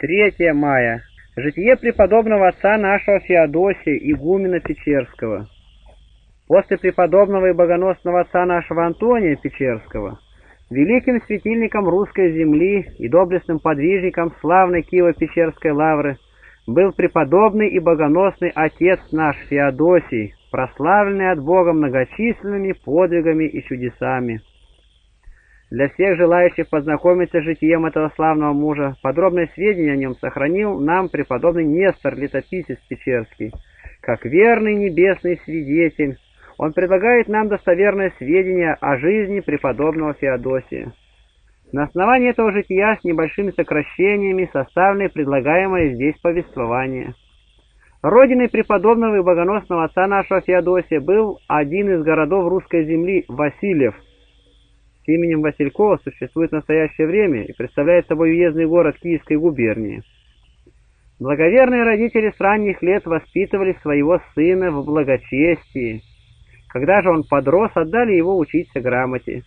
3 мая. Житие преподобного отца нашего Феодосия, игумена Печерского. После преподобного и богоносного отца нашего Антония Печерского, великим светильником русской земли и доблестным подвижником славной Киево-Печерской лавры, был преподобный и богоносный отец наш Феодосий, прославленный от Бога многочисленными подвигами и чудесами. Для всех желающих познакомиться с житием этого славного мужа, подробные сведения о нем сохранил нам преподобный Нестор, летописец Печерский. Как верный небесный свидетель, он предлагает нам достоверные сведения о жизни преподобного Феодосия. На основании этого жития с небольшими сокращениями составлены предлагаемое здесь повествование. Родиной преподобного и богоносного отца нашего Феодосия был один из городов русской земли – Васильев – именем Василькова существует в настоящее время и представляет собой уездный город Киевской губернии. Благоверные родители с ранних лет воспитывали своего сына в благочестии. Когда же он подрос, отдали его учиться грамоте.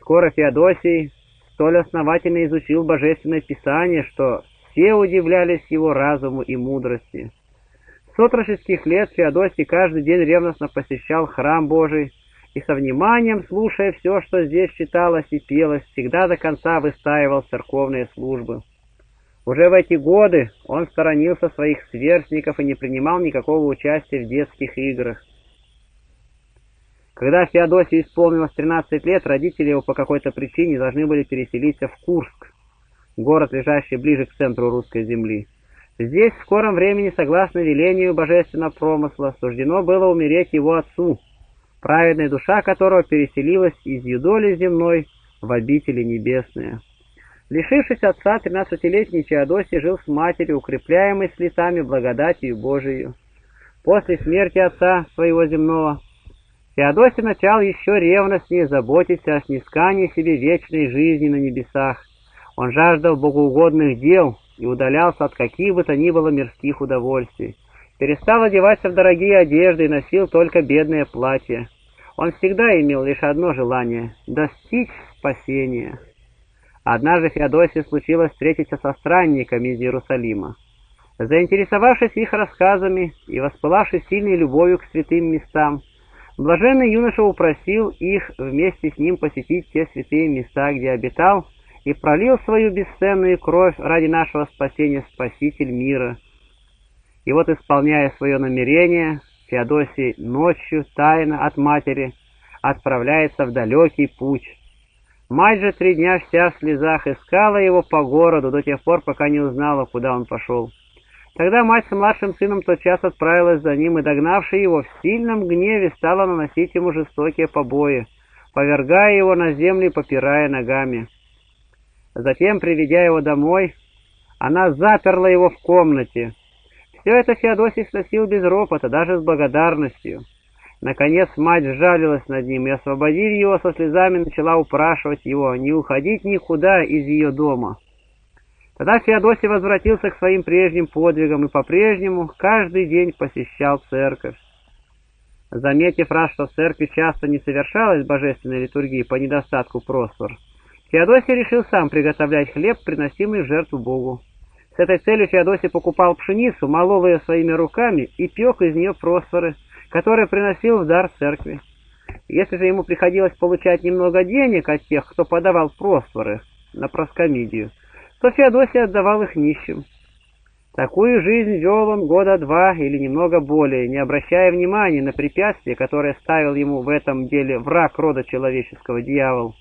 Скоро Феодосий столь основательно изучил Божественное Писание, что все удивлялись его разуму и мудрости. С отроческих лет Феодосий каждый день ревностно посещал храм Божий, и со вниманием, слушая все, что здесь читалось и пелось, всегда до конца выстаивал церковные службы. Уже в эти годы он сторонился своих сверстников и не принимал никакого участия в детских играх. Когда Феодосию исполнилось 13 лет, родители его по какой-то причине должны были переселиться в Курск, город, лежащий ближе к центру русской земли. Здесь в скором времени, согласно велению божественного промысла, суждено было умереть его отцу, праведная душа которого переселилась из юдоли земной в обители небесные. Лишившись отца, тринадцатилетний Чеодосий жил с матерью, укрепляемой слетами благодатью Божией. После смерти отца своего земного, Феодосий начал еще ревностнее заботиться о снискании себе вечной жизни на небесах. Он жаждал богоугодных дел и удалялся от каких бы то ни было мирских удовольствий перестал одеваться в дорогие одежды и носил только бедное платье. Он всегда имел лишь одно желание — достичь спасения. Однажды Феодосии случилось встретиться со странниками из Иерусалима. Заинтересовавшись их рассказами и воспылавшись сильной любовью к святым местам, блаженный юноша упросил их вместе с ним посетить те святые места, где обитал, и пролил свою бесценную кровь ради нашего спасения Спаситель мира — и вот, исполняя свое намерение, Феодосий ночью тайно от матери отправляется в далекий путь. Мать же три дня вся в слезах искала его по городу до тех пор, пока не узнала, куда он пошел. Тогда мать с младшим сыном тотчас отправилась за ним, и, догнавши его, в сильном гневе стала наносить ему жестокие побои, повергая его на землю и попирая ногами. Затем, приведя его домой, она заперла его в комнате, все это Феодосий сносил без ропота, даже с благодарностью. Наконец мать сжалилась над ним и, освободив его со слезами, начала упрашивать его не уходить никуда из ее дома. Тогда Феодосий возвратился к своим прежним подвигам и по-прежнему каждый день посещал церковь. Заметив раз, что в церкви часто не совершалась божественная литургия по недостатку просфор, Феодосий решил сам приготовлять хлеб, приносимый в жертву Богу. С этой целью Феодосий покупал пшеницу, молол ее своими руками и пек из нее просфоры, которые приносил в дар церкви. Если же ему приходилось получать немного денег от тех, кто подавал просфоры на проскомидию, то Феодосий отдавал их нищим. Такую жизнь вел он года два или немного более, не обращая внимания на препятствия, которые ставил ему в этом деле враг рода человеческого дьявол.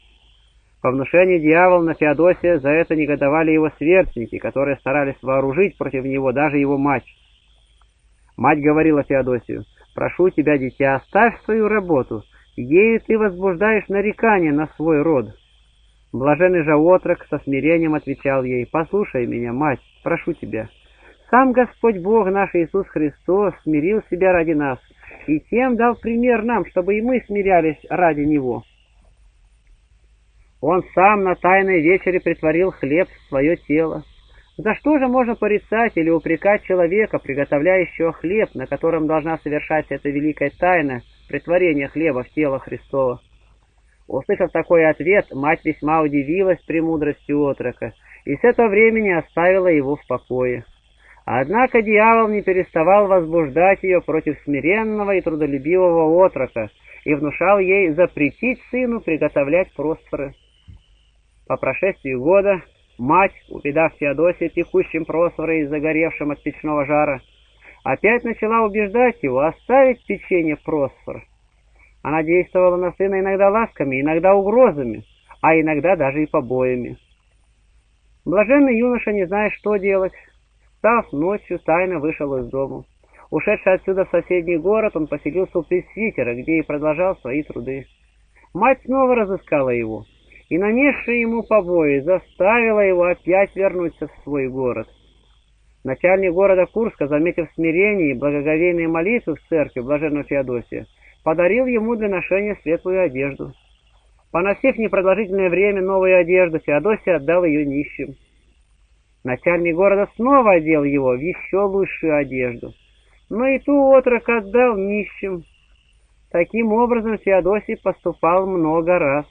По внушению дьявола на Феодосия за это негодовали его сверстники, которые старались вооружить против него даже его мать. Мать говорила Феодосию, «Прошу тебя, дитя, оставь свою работу, ею ты возбуждаешь нарекания на свой род». Блаженный же отрок со смирением отвечал ей, «Послушай меня, мать, прошу тебя. Сам Господь Бог наш Иисус Христос смирил себя ради нас, и тем дал пример нам, чтобы и мы смирялись ради Него». Он сам на тайной вечере притворил хлеб в свое тело. За что же можно порицать или упрекать человека, приготовляющего хлеб, на котором должна совершаться эта великая тайна притворения хлеба в тело Христова? Услышав такой ответ, мать весьма удивилась премудрости отрока и с этого времени оставила его в покое. Однако дьявол не переставал возбуждать ее против смиренного и трудолюбивого отрока и внушал ей запретить сыну приготовлять просфоры. По прошествии года мать, увидав Феодосия текущим просфорой и загоревшим от печного жара, опять начала убеждать его оставить печенье просфор. Она действовала на сына иногда ласками, иногда угрозами, а иногда даже и побоями. Блаженный юноша, не зная, что делать, Став ночью, тайно вышел из дому. Ушедший отсюда в соседний город, он поселился у пресвитера, где и продолжал свои труды. Мать снова разыскала его, и, нанесшая ему побои, заставила его опять вернуться в свой город. Начальник города Курска, заметив смирение и благоговейные молитвы в церкви блаженного Феодосия, подарил ему для ношения светлую одежду. Поносив непродолжительное время новую одежду, Феодосий отдал ее нищим. Начальник города снова одел его в еще лучшую одежду, но и ту отрок отдал нищим. Таким образом Феодосий поступал много раз.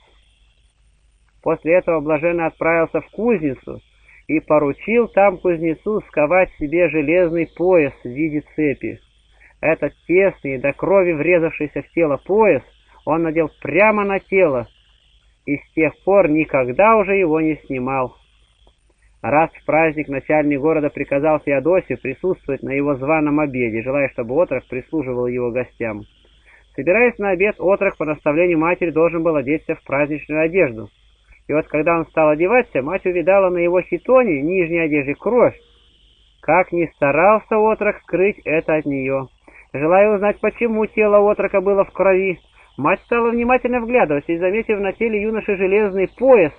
После этого блаженно отправился в кузницу и поручил там кузнецу сковать себе железный пояс в виде цепи. Этот тесный, до крови врезавшийся в тело пояс он надел прямо на тело, и с тех пор никогда уже его не снимал. Раз в праздник начальник города приказал Феодосию присутствовать на его званом обеде, желая, чтобы отрок прислуживал его гостям. Собираясь на обед, отрок по наставлению матери должен был одеться в праздничную одежду. И вот когда он стал одеваться, мать увидала на его хитоне, нижней одежде, кровь. Как ни старался отрок скрыть это от нее. Желая узнать, почему тело отрока было в крови, мать стала внимательно вглядываться и, заметив на теле юноши железный пояс,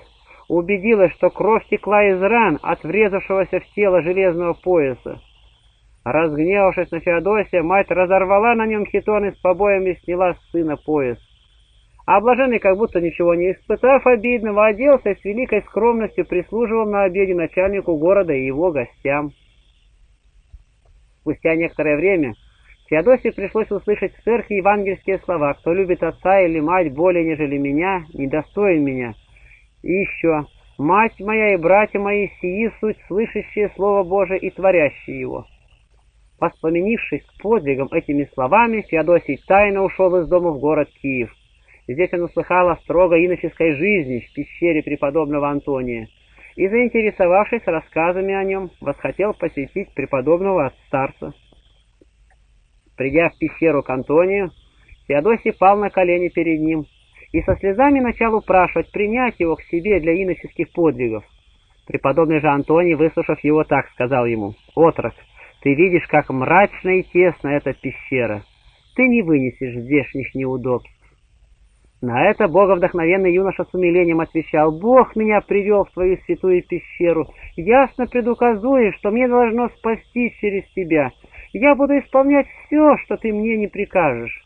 убедилась, что кровь текла из ран от врезавшегося в тело железного пояса. Разгневавшись на Феодосия, мать разорвала на нем хитон и с побоями сняла с сына пояс. А блаженный, как будто ничего не испытав обидного, оделся и с великой скромностью прислуживал на обеде начальнику города и его гостям. Спустя некоторое время Феодосию пришлось услышать в церкви евангельские слова «Кто любит отца или мать более, нежели меня, недостоин меня». И еще, «Мать моя и братья мои, сии суть, слышащие Слово Божие и творящие его». Воспламенившись подвигом этими словами, Феодосий тайно ушел из дома в город Киев. Здесь он услыхал о строго иноческой жизни в пещере преподобного Антония и, заинтересовавшись рассказами о нем, восхотел посетить преподобного старца. Придя в пещеру к Антонию, Феодосий пал на колени перед ним и со слезами начал упрашивать принять его к себе для иноческих подвигов. Преподобный же Антоний, выслушав его так, сказал ему, «Отрок, ты видишь, как мрачно и тесно эта пещера. Ты не вынесешь здешних неудобств». На это боговдохновенный юноша с умилением отвечал, «Бог меня привел в твою святую пещеру, ясно предуказуя, что мне должно спасти через тебя. Я буду исполнять все, что ты мне не прикажешь».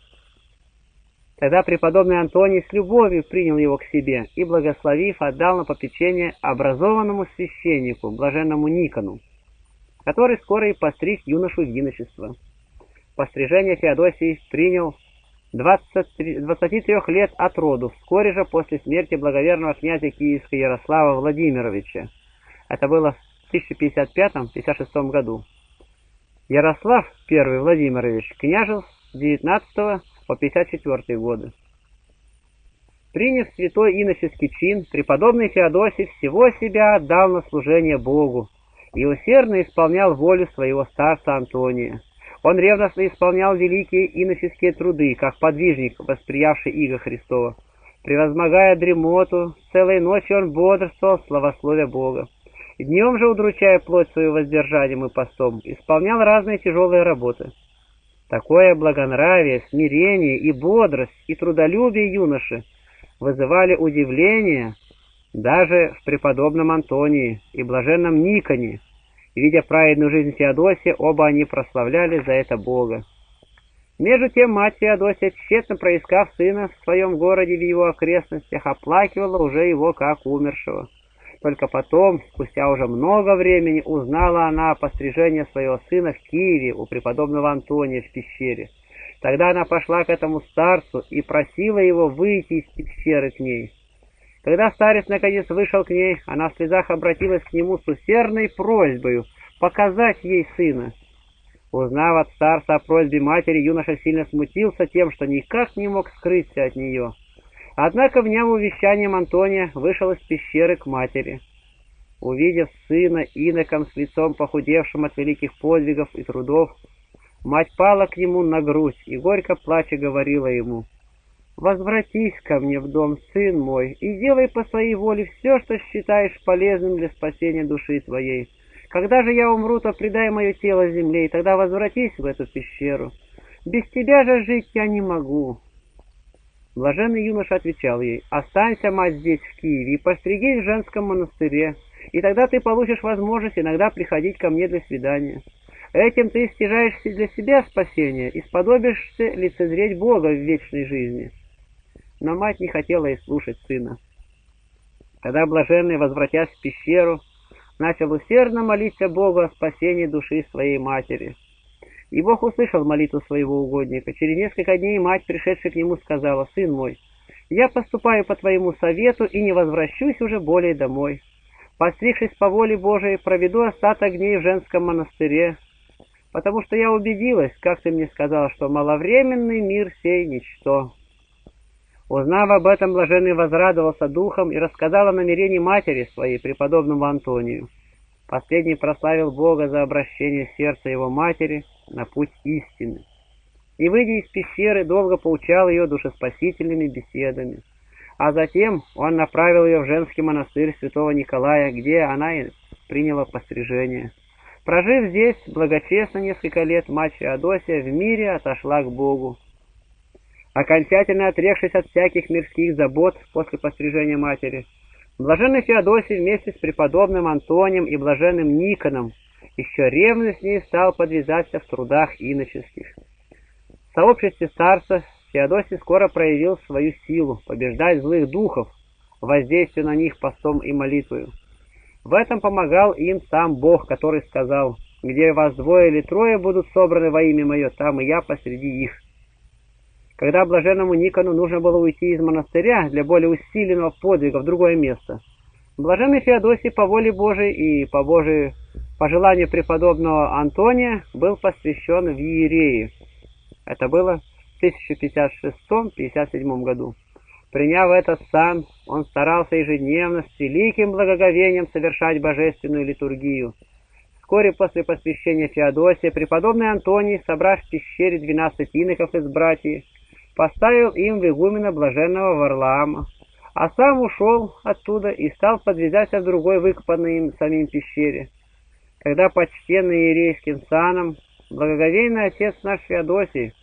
Тогда преподобный Антоний с любовью принял его к себе и, благословив, отдал на попечение образованному священнику, блаженному Никону, который скоро и постриг юношу в юношество. Пострижение Феодосий принял 23, 23 лет от роду, вскоре же после смерти благоверного князя Киевского Ярослава Владимировича. Это было в 1055-56 году. Ярослав I Владимирович княжил с 19 по 54 годы. Приняв святой иноческий чин, преподобный Феодосий всего себя отдал на служение Богу и усердно исполнял волю своего старца Антония. Он ревностно исполнял великие иноческие труды, как подвижник, восприявший иго Христова. Превозмогая дремоту, целой ночью он бодрствовал, славословия Бога. Днем же, удручая плоть свою воздержанием и постом, исполнял разные тяжелые работы. Такое благонравие, смирение и бодрость, и трудолюбие юноши вызывали удивление даже в преподобном Антонии и блаженном Никоне. Видя праведную жизнь Феодосия, оба они прославляли за это Бога. Между тем мать Феодосия, тщетно проискав сына в своем городе в его окрестностях, оплакивала уже его как умершего. Только потом, спустя уже много времени, узнала она о пострижении своего сына в Киеве у преподобного Антония в пещере. Тогда она пошла к этому старцу и просила его выйти из пещеры к ней. Когда старец наконец вышел к ней, она в слезах обратилась к нему с усердной просьбой показать ей сына. Узнав от старца о просьбе матери, юноша сильно смутился тем, что никак не мог скрыться от нее. Однако, вняв увещанием Антония, вышел из пещеры к матери. Увидев сына иноком с лицом похудевшим от великих подвигов и трудов, мать пала к нему на грудь и горько плача говорила ему — Возвратись ко мне в дом, сын мой, и делай по своей воле все, что считаешь полезным для спасения души твоей. Когда же я умру, то предай мое тело земле, и тогда возвратись в эту пещеру. Без тебя же жить я не могу». Блаженный юноша отвечал ей, «Останься, мать, здесь, в Киеве, и постригись в женском монастыре, и тогда ты получишь возможность иногда приходить ко мне для свидания. Этим ты стяжаешь для себя спасение и сподобишься лицезреть Бога в вечной жизни» но мать не хотела и слушать сына. Когда блаженный, возвратясь в пещеру, начал усердно молиться Богу о спасении души своей матери. И Бог услышал молитву своего угодника. Через несколько дней мать, пришедшая к нему, сказала, «Сын мой, я поступаю по твоему совету и не возвращусь уже более домой. Постригшись по воле Божией, проведу остаток дней в женском монастыре, потому что я убедилась, как ты мне сказал, что маловременный мир сей ничто». Узнав об этом, блаженный возрадовался духом и рассказал о намерении матери своей, преподобному Антонию. Последний прославил Бога за обращение сердца его матери на путь истины. И, выйдя из пещеры, долго поучал ее душеспасительными беседами. А затем он направил ее в женский монастырь святого Николая, где она и приняла пострижение. Прожив здесь благочестно несколько лет, мать Феодосия в мире отошла к Богу. Окончательно отрекшись от всяких мирских забот после пострижения матери, блаженный Феодосий вместе с преподобным Антонием и блаженным Никоном еще ревностнее стал подвязаться в трудах иноческих. В сообществе старца Феодосий скоро проявил свою силу побеждать злых духов, воздействуя на них постом и молитвою. В этом помогал им сам Бог, который сказал, «Где вас двое или трое будут собраны во имя Мое, там и я посреди их». Когда блаженному Никону нужно было уйти из монастыря для более усиленного подвига в другое место, блаженный Феодосий по воле Божией и по Божию по желанию преподобного Антония был посвящен в Иереи. Это было в 1056-57 году. Приняв этот сан, он старался ежедневно с великим благоговением совершать божественную литургию. Вскоре после посвящения Феодосия преподобный Антоний, собрав в пещере двенадцать иноков из братьев, поставил им в игумена блаженного Варлаама, а сам ушел оттуда и стал подвязаться в другой выкопанной им самим пещере. Когда почтенный иерейским саном, благоговейный отец наш Феодосий,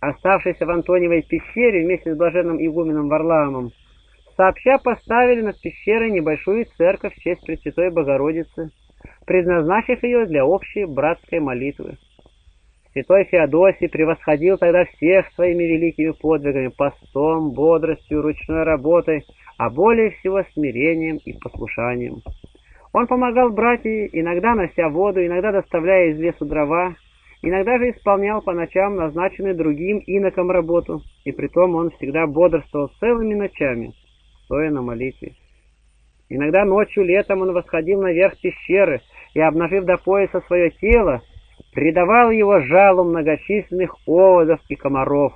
оставшийся в Антониевой пещере вместе с блаженным игуменом Варлаамом, сообща поставили над пещерой небольшую церковь в честь Пресвятой Богородицы, предназначив ее для общей братской молитвы. Святой Феодосий превосходил тогда всех своими великими подвигами, постом, бодростью, ручной работой, а более всего смирением и послушанием. Он помогал братьям, иногда нося воду, иногда доставляя из лесу дрова, иногда же исполнял по ночам назначенную другим иноком работу, и притом он всегда бодрствовал целыми ночами, стоя на молитве. Иногда ночью летом он восходил наверх пещеры и, обнажив до пояса свое тело, предавал его жалу многочисленных оводов и комаров.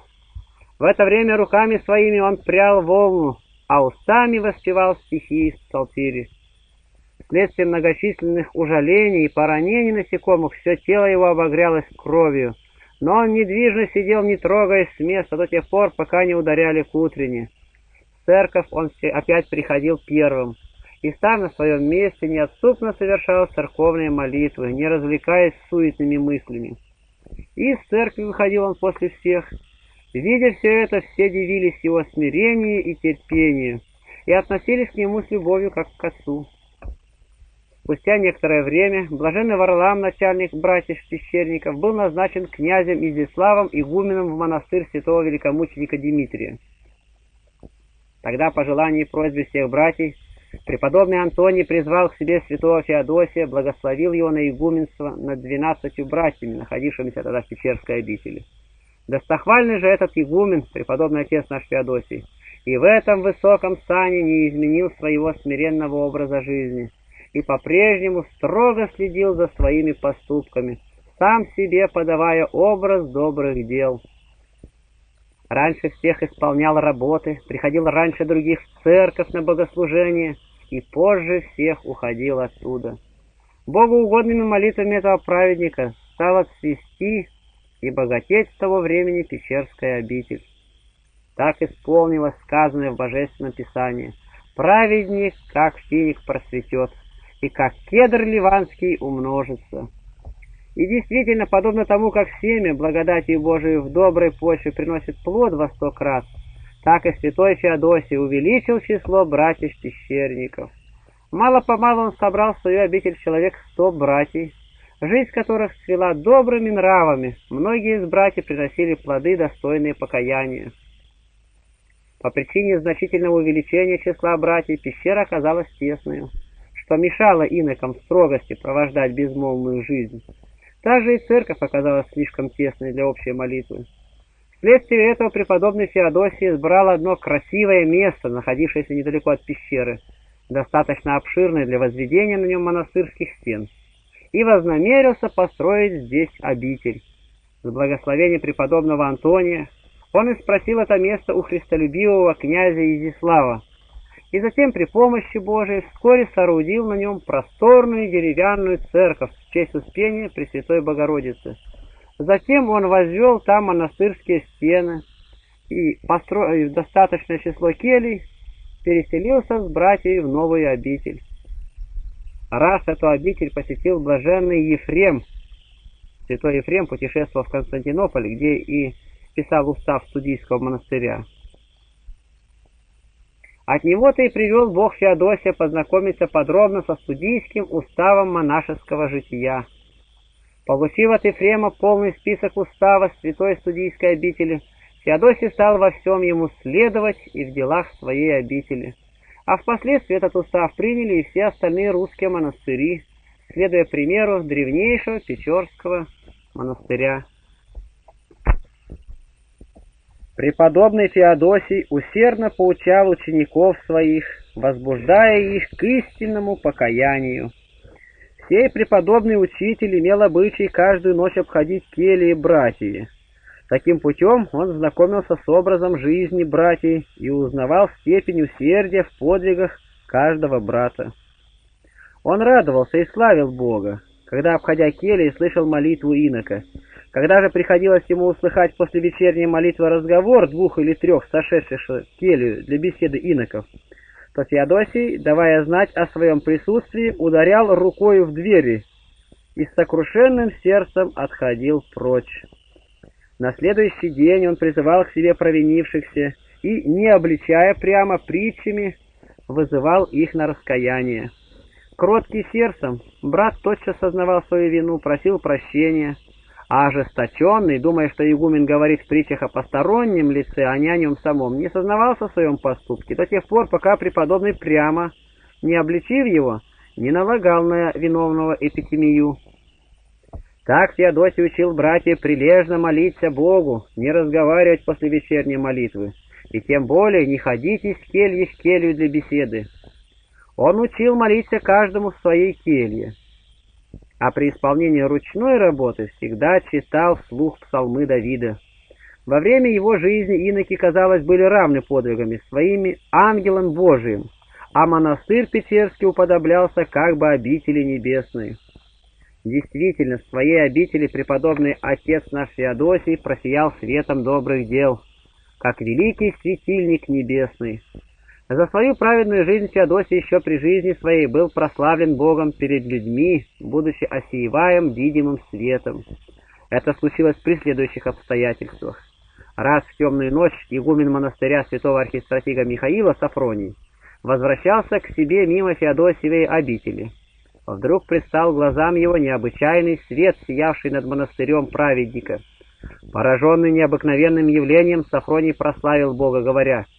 В это время руками своими он прял волну, а устами воспевал стихи из псалтири. Вследствие многочисленных ужалений и поранений насекомых все тело его обогрялось кровью, но он недвижно сидел, не трогаясь с места до тех пор, пока не ударяли к утренне. В церковь он опять приходил первым и сам на своем месте неотступно совершал церковные молитвы, не развлекаясь суетными мыслями. Из церкви выходил он после всех. Видя все это, все дивились его смирению и терпению и относились к нему с любовью, как к отцу. Спустя некоторое время блаженный Варлам, начальник братьев-пещерников, был назначен князем Изяславом игуменом в монастырь святого великомученика Дмитрия. Тогда, по желанию и просьбе всех братьев, Преподобный Антоний призвал к себе святого Феодосия, благословил его на игуменство над двенадцатью братьями, находившимися тогда в Печерской обители. Достохвальный же этот игумен, преподобный отец наш Феодосий, и в этом высоком сане не изменил своего смиренного образа жизни и по-прежнему строго следил за своими поступками, сам себе подавая образ добрых дел. Раньше всех исполнял работы, приходил раньше других в церковь на богослужение и позже всех уходил оттуда. Богу угодными молитвами этого праведника стало цвести и богатеть с того времени Пещерская обитель. Так исполнилось сказанное в Божественном Писании. Праведник, как финик, просветет, и как кедр ливанский умножится. И действительно, подобно тому, как семя благодати Божией в доброй почве приносит плод во сто крат, так и святой Феодосий увеличил число братьев-пещерников. Мало-помалу он собрал в свою обитель человек сто братьев, жизнь которых цвела добрыми нравами, многие из братьев приносили плоды, достойные покаяния. По причине значительного увеличения числа братьев пещера оказалась тесной, что мешало инокам в строгости провождать безмолвную жизнь. Также и церковь оказалась слишком тесной для общей молитвы. Вследствие этого преподобный Феодосий избрал одно красивое место, находившееся недалеко от пещеры, достаточно обширное для возведения на нем монастырских стен, и вознамерился построить здесь обитель. С благословения преподобного Антония он и спросил это место у христолюбивого князя Изислава, и затем при помощи Божией вскоре соорудил на нем просторную деревянную церковь в честь Успения Пресвятой Богородицы. Затем он возвел там монастырские стены и, построив достаточное число келей, переселился с братьями в новую обитель. Раз эту обитель посетил блаженный Ефрем. Святой Ефрем путешествовал в Константинополь, где и писал устав студийского монастыря. От него-то и привел Бог Феодосия познакомиться подробно со студийским уставом монашеского жития. Получив от Ефрема полный список устава святой студийской обители, Феодосий стал во всем ему следовать и в делах своей обители. А впоследствии этот устав приняли и все остальные русские монастыри, следуя примеру древнейшего Печорского монастыря. Преподобный Феодосий усердно поучал учеников своих, возбуждая их к истинному покаянию. Сей преподобный учитель имел обычай каждую ночь обходить кельи братьев. Таким путем он знакомился с образом жизни братьев и узнавал степень усердия в подвигах каждого брата. Он радовался и славил Бога, когда, обходя кельи, слышал молитву инока, когда же приходилось ему услыхать после вечерней молитвы разговор двух или трех сошедших в келью для беседы иноков, то Феодосий, давая знать о своем присутствии, ударял рукою в двери и с сокрушенным сердцем отходил прочь. На следующий день он призывал к себе провинившихся и, не обличая прямо притчами, вызывал их на раскаяние. Кроткий сердцем, брат тотчас сознавал свою вину, просил прощения, а ожесточенный, думая, что игумен говорит в притчах о постороннем лице, а не о нем самом, не сознавался в своем поступке до тех пор, пока преподобный прямо, не обличив его, не налагал на виновного эпитемию. Так Феодосий учил братьев прилежно молиться Богу, не разговаривать после вечерней молитвы, и тем более не ходить из кельи в келью для беседы. Он учил молиться каждому в своей келье, а при исполнении ручной работы всегда читал вслух псалмы Давида. Во время его жизни иноки, казалось, были равны подвигами своими ангелам Божиим, а монастырь Печерский уподоблялся как бы обители небесной. Действительно, в своей обители преподобный отец наш Феодосий просиял светом добрых дел, как великий светильник небесный. За свою праведную жизнь Феодосий еще при жизни своей был прославлен Богом перед людьми, будучи осеиваем видимым светом. Это случилось при следующих обстоятельствах. Раз в темную ночь игумен монастыря святого архистратига Михаила Сафроний возвращался к себе мимо Феодосиевой обители. Вдруг предстал глазам его необычайный свет, сиявший над монастырем праведника. Пораженный необыкновенным явлением, Сафроний прославил Бога, говоря —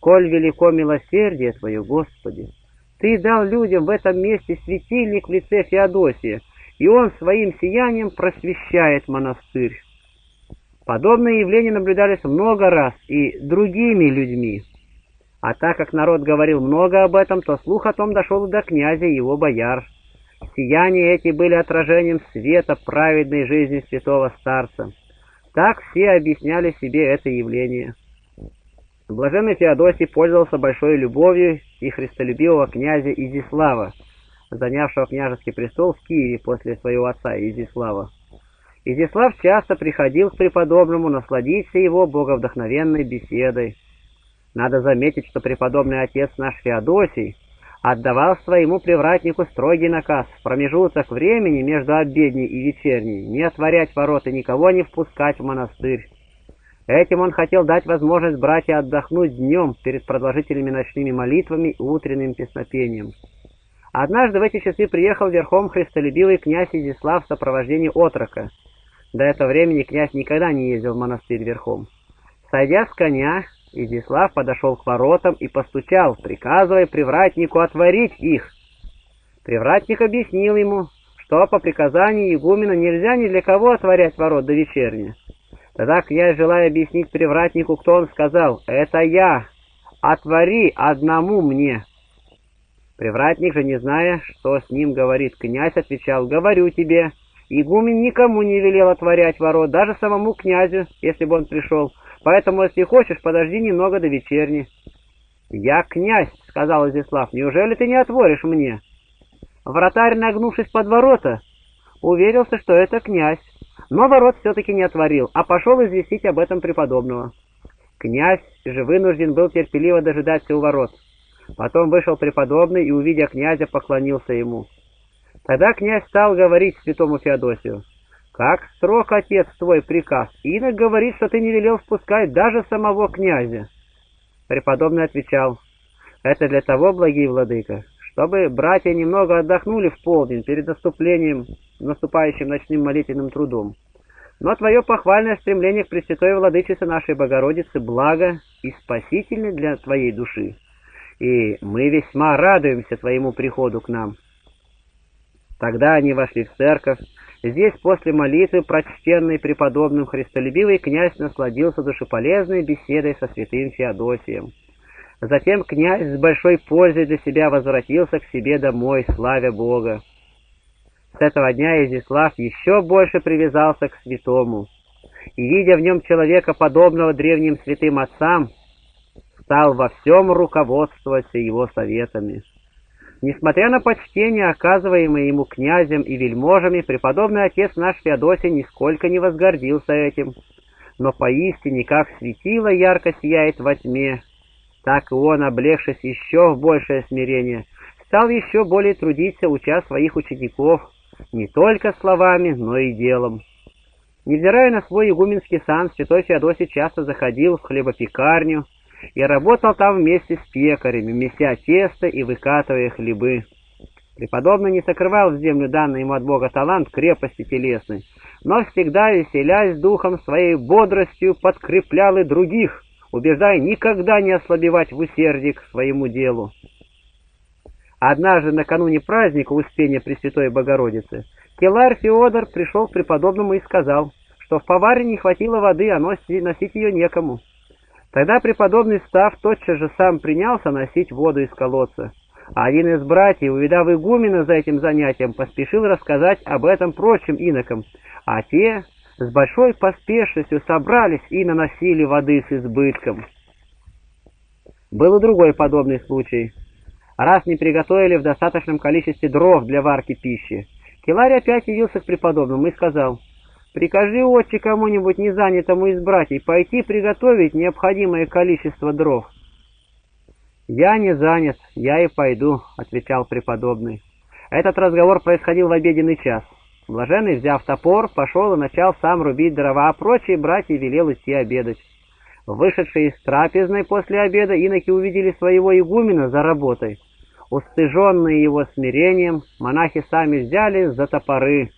Коль велико милосердие Твое, Господи! Ты дал людям в этом месте светильник в лице Феодосия, и он своим сиянием просвещает монастырь. Подобные явления наблюдались много раз и другими людьми. А так как народ говорил много об этом, то слух о том дошел и до князя и его бояр. Сияния эти были отражением света праведной жизни святого старца. Так все объясняли себе это явление. Блаженный Феодосий пользовался большой любовью и христолюбивого князя Изислава, занявшего княжеский престол в Киеве после своего отца Изислава. Изяслав часто приходил к преподобному насладиться его боговдохновенной беседой. Надо заметить, что преподобный отец наш Феодосий отдавал своему привратнику строгий наказ в промежуток времени между обедней и вечерней не отворять ворота, никого не впускать в монастырь. Этим он хотел дать возможность братья отдохнуть днем перед продолжительными ночными молитвами и утренним песнопением. Однажды в эти часы приехал верхом христолюбивый князь Изяслав в сопровождении отрока. До этого времени князь никогда не ездил в монастырь верхом. Сойдя с коня, Изяслав подошел к воротам и постучал, приказывая привратнику отворить их. Привратник объяснил ему, что по приказанию игумена нельзя ни для кого отворять ворот до вечерни. Тогда князь, желая объяснить привратнику, кто он, сказал, «Это я! Отвори одному мне!» Привратник же, не зная, что с ним говорит князь, отвечал, «Говорю тебе, игумен никому не велел отворять ворот, даже самому князю, если бы он пришел, Поэтому, если хочешь, подожди немного до вечерни». «Я князь», — сказал Изяслав, — «неужели ты не отворишь мне?» Вратарь, нагнувшись под ворота, уверился, что это князь, но ворот все-таки не отворил, а пошел известить об этом преподобного. Князь же вынужден был терпеливо дожидаться у ворот. Потом вышел преподобный и, увидя князя, поклонился ему. Тогда князь стал говорить святому Феодосию. Как строг отец твой приказ, инок говорит, что ты не велел впускать даже самого князя. Преподобный отвечал, это для того, благий владыка, чтобы братья немного отдохнули в полдень перед наступлением, наступающим ночным молитвенным трудом. Но твое похвальное стремление к Пресвятой Владычице нашей Богородицы благо и спасительно для твоей души, и мы весьма радуемся твоему приходу к нам. Тогда они вошли в церковь, Здесь после молитвы, прочтенной преподобным христолюбивый князь насладился душеполезной беседой со святым Феодосием. Затем князь с большой пользой для себя возвратился к себе домой, славя Бога. С этого дня Изяслав еще больше привязался к святому, и, видя в нем человека, подобного древним святым отцам, стал во всем руководствоваться его советами. Несмотря на почтение, оказываемое ему князем и вельможами, преподобный отец наш Феодосий нисколько не возгордился этим. Но поистине, как светило ярко сияет во тьме, так и он, облегшись еще в большее смирение, стал еще более трудиться, уча своих учеников, не только словами, но и делом. Невзирая на свой игуменский сан, святой Феодосий часто заходил в хлебопекарню, и работал там вместе с пекарями, меся тесто и выкатывая хлебы. Преподобный не сокрывал в землю данный ему от Бога талант крепости телесной, но всегда, веселясь духом своей бодростью, подкреплял и других, убеждая никогда не ослабевать в усердии к своему делу. Однажды накануне праздника Успения Пресвятой Богородицы Келар Феодор пришел к преподобному и сказал, что в поваре не хватило воды, а носить ее некому. Тогда преподобный став тотчас же сам принялся носить воду из колодца. А один из братьев, увидав игумена за этим занятием, поспешил рассказать об этом прочим инокам, а те с большой поспешностью собрались и наносили воды с избытком. Был и другой подобный случай. Раз не приготовили в достаточном количестве дров для варки пищи, Келарь опять явился к преподобному и сказал — Прикажи, отче, кому-нибудь незанятому из братьев пойти приготовить необходимое количество дров. «Я не занят, я и пойду», — отвечал преподобный. Этот разговор происходил в обеденный час. Блаженный, взяв топор, пошел и начал сам рубить дрова, а прочие братья велел идти обедать. Вышедшие из трапезной после обеда, иноки увидели своего игумена за работой. Устыженные его смирением, монахи сами взяли за топоры,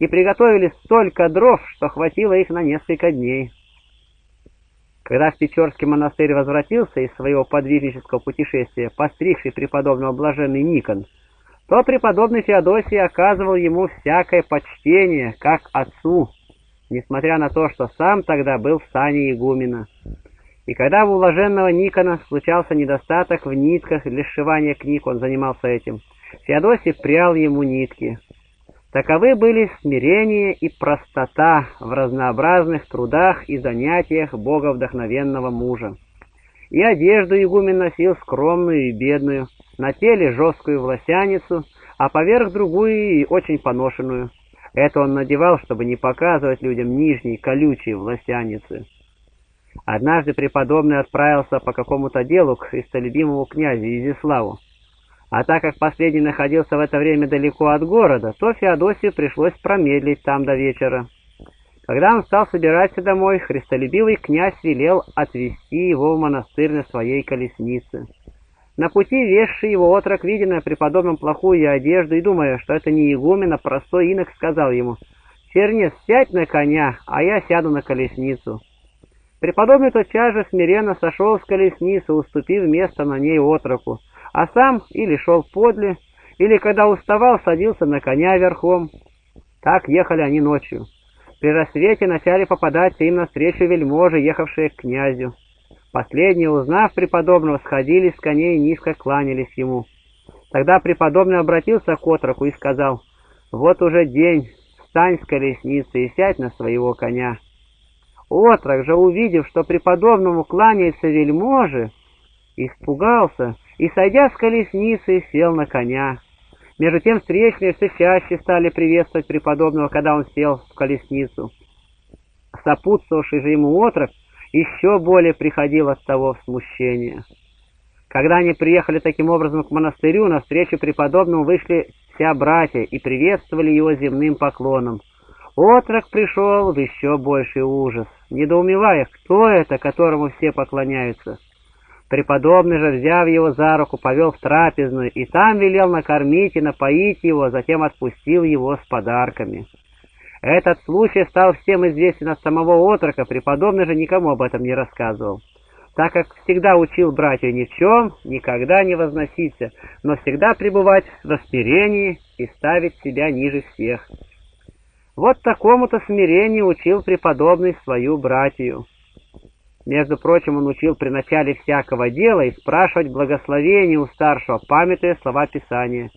и приготовили столько дров, что хватило их на несколько дней. Когда в Печорский монастырь возвратился из своего подвижнического путешествия, постригший преподобного блаженный Никон, то преподобный Феодосий оказывал ему всякое почтение, как отцу, несмотря на то, что сам тогда был в сане игумена. И когда у блаженного Никона случался недостаток в нитках для сшивания книг, он занимался этим. Феодосий прял ему нитки. Таковы были смирение и простота в разнообразных трудах и занятиях боговдохновенного мужа. И одежду игумен носил скромную и бедную, на теле жесткую власяницу, а поверх другую и очень поношенную. Это он надевал, чтобы не показывать людям нижней колючей власяницы. Однажды преподобный отправился по какому-то делу к христолюбимому князю Изиславу. А так как последний находился в это время далеко от города, то Феодосию пришлось промедлить там до вечера. Когда он стал собираться домой, христолюбивый князь велел отвезти его в монастырь на своей колеснице. На пути вешший его отрок, видя на преподобном плохую одежду и думая, что это не игумен, а простой инок, сказал ему, «Чернец, сядь на коня, а я сяду на колесницу». Преподобный тотчас же смиренно сошел с колесницы, уступив место на ней отроку, а сам или шел подле, или, когда уставал, садился на коня верхом. Так ехали они ночью. При рассвете начали попадаться им навстречу вельможи, ехавшие к князю. Последние, узнав преподобного, сходили с коней и низко кланялись ему. Тогда преподобный обратился к отроку и сказал, «Вот уже день, встань с колесницы и сядь на своего коня». Отрок же, увидев, что преподобному кланяется вельможи, испугался и, сойдя с колесницы, сел на коня. Между тем встречные все чаще стали приветствовать преподобного, когда он сел в колесницу. Сопутствовавший же ему отрок еще более приходил от того в смущение. Когда они приехали таким образом к монастырю, навстречу преподобному вышли вся братья и приветствовали его земным поклоном. Отрок пришел в еще больший ужас, недоумевая, кто это, которому все поклоняются. Преподобный же, взяв его за руку, повел в трапезную, и там велел накормить и напоить его, затем отпустил его с подарками. Этот случай стал всем известен от самого отрока, преподобный же никому об этом не рассказывал, так как всегда учил братью ни в чем, никогда не возноситься, но всегда пребывать в смирении и ставить себя ниже всех. Вот такому-то смирению учил преподобный свою братью. Между прочим, он учил при начале всякого дела и спрашивать благословение у старшего, памятуя слова Писания.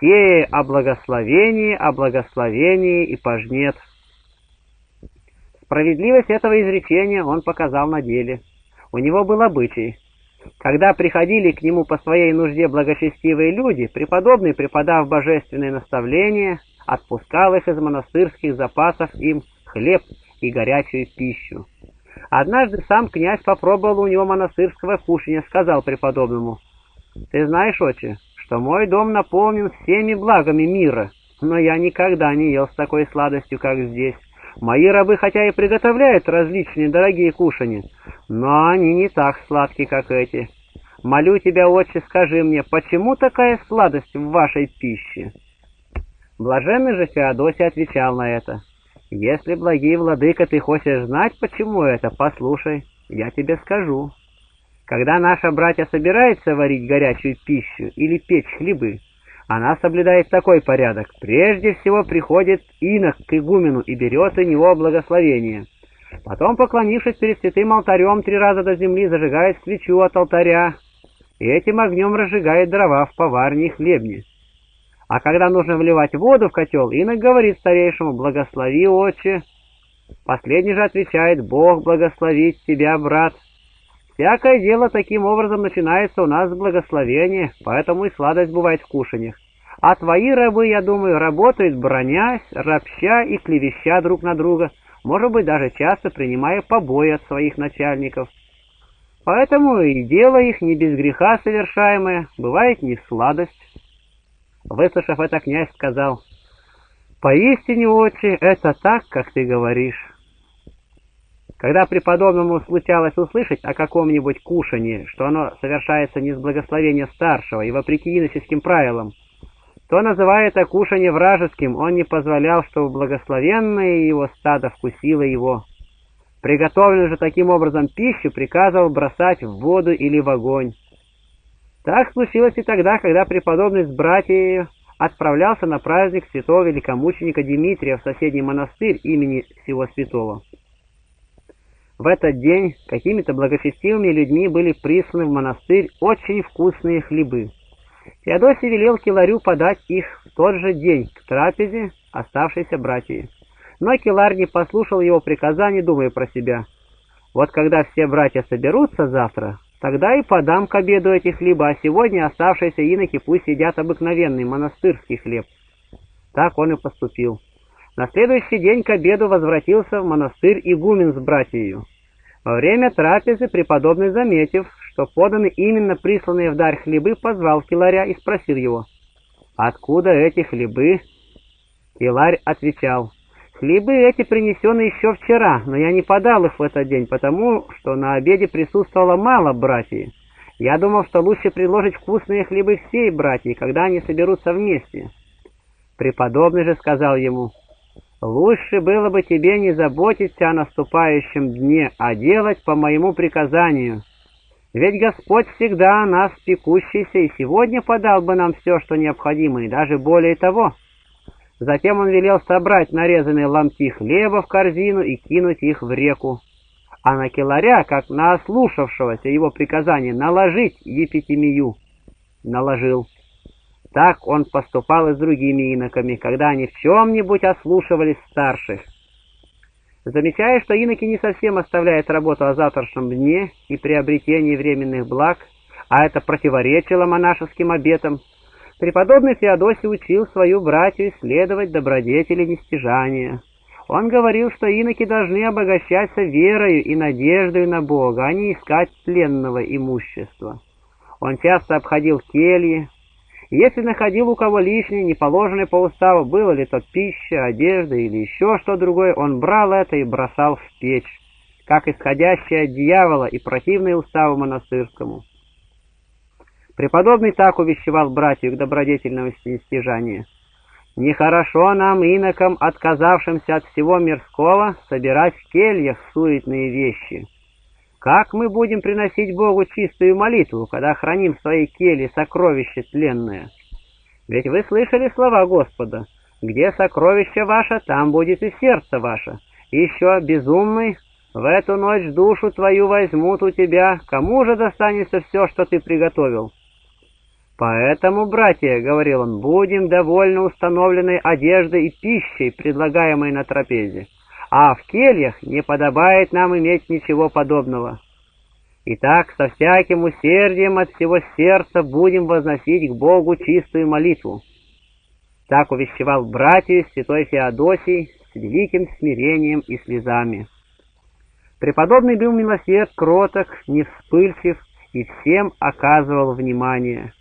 «Сея о благословении, о благословении и пожнет». Справедливость этого изречения он показал на деле. У него был обычай. Когда приходили к нему по своей нужде благочестивые люди, преподобный, преподав божественные наставления, отпускал их из монастырских запасов им хлеб и горячую пищу. Однажды сам князь попробовал у него монастырского кушанья, сказал преподобному, «Ты знаешь, отче, что мой дом наполнен всеми благами мира, но я никогда не ел с такой сладостью, как здесь. Мои рабы хотя и приготовляют различные дорогие кушанья, но они не так сладкие, как эти. Молю тебя, отче, скажи мне, почему такая сладость в вашей пище?» Блаженный же Феодосий отвечал на это. «Если, благий владыка, ты хочешь знать, почему это, послушай, я тебе скажу. Когда наша братья собирается варить горячую пищу или печь хлебы, она соблюдает такой порядок. Прежде всего приходит инок к игумену и берет у него благословение. Потом, поклонившись перед святым алтарем три раза до земли, зажигает свечу от алтаря, и этим огнем разжигает дрова в поварне и хлебне. А когда нужно вливать воду в котел, инок говорит старейшему «Благослови, отче». Последний же отвечает «Бог благословит тебя, брат». Всякое дело таким образом начинается у нас с благословения, поэтому и сладость бывает в кушаньях. А твои рабы, я думаю, работают бронясь, ропща и клевеща друг на друга, может быть, даже часто принимая побои от своих начальников. Поэтому и дело их не без греха совершаемое, бывает не сладость. Выслушав это, князь сказал, «Поистине, отче, это так, как ты говоришь». Когда преподобному случалось услышать о каком-нибудь кушании, что оно совершается не с благословения старшего и вопреки иноческим правилам, то, называя это кушание вражеским, он не позволял, чтобы благословенное его стадо вкусило его. Приготовленную же таким образом пищу приказывал бросать в воду или в огонь. Так случилось и тогда, когда преподобный с братьями отправлялся на праздник святого великомученика Дмитрия в соседний монастырь имени всего святого. В этот день какими-то благочестивыми людьми были присланы в монастырь очень вкусные хлебы. Феодосий велел Киларю подать их в тот же день к трапезе оставшейся братьей. Но Килар не послушал его приказаний, думая про себя. Вот когда все братья соберутся завтра, тогда и подам к обеду эти хлеба, а сегодня оставшиеся иноки пусть едят обыкновенный монастырский хлеб. Так он и поступил. На следующий день к обеду возвратился в монастырь игумен с братьею. Во время трапезы преподобный, заметив, что поданы именно присланные в дар хлебы, позвал Киларя и спросил его, «Откуда эти хлебы?» Киларь отвечал, «Хлебы эти принесены еще вчера, но я не подал их в этот день, потому что на обеде присутствовало мало братьев. Я думал, что лучше предложить вкусные хлебы всей братьев, когда они соберутся вместе». Преподобный же сказал ему, Лучше было бы тебе не заботиться о наступающем дне, а делать по моему приказанию. Ведь Господь всегда нас пекущийся и сегодня подал бы нам все, что необходимо, и даже более того. Затем он велел собрать нарезанные ломти хлеба в корзину и кинуть их в реку. А на киларя, как на ослушавшегося его приказания, наложить епитемию. Наложил. Так он поступал и с другими иноками, когда они в чем-нибудь ослушивались старших. Замечая, что иноки не совсем оставляют работу о завтрашнем дне и приобретении временных благ, а это противоречило монашеским обетам, преподобный Феодосий учил свою братью исследовать добродетели нестяжания. Он говорил, что иноки должны обогащаться верою и надеждой на Бога, а не искать тленного имущества. Он часто обходил кельи, если находил у кого лишнее, не положенное по уставу, было ли то пища, одежда или еще что другое, он брал это и бросал в печь, как исходящее от дьявола и противное уставу монастырскому. Преподобный так увещевал братьев к добродетельности стяжания. «Нехорошо нам, инокам, отказавшимся от всего мирского, собирать в кельях суетные вещи». Как мы будем приносить Богу чистую молитву, когда храним в своей келье сокровище тленное? Ведь вы слышали слова Господа. Где сокровище ваше, там будет и сердце ваше. Еще, безумный, в эту ночь душу твою возьмут у тебя. Кому же достанется все, что ты приготовил? Поэтому, братья, — говорил он, — будем довольны установленной одеждой и пищей, предлагаемой на трапезе а в кельях не подобает нам иметь ничего подобного. Итак, со всяким усердием от всего сердца будем возносить к Богу чистую молитву. Так увещевал братьев святой Феодосий с великим смирением и слезами. Преподобный был милосерд, кроток, не вспыльчив и всем оказывал внимание.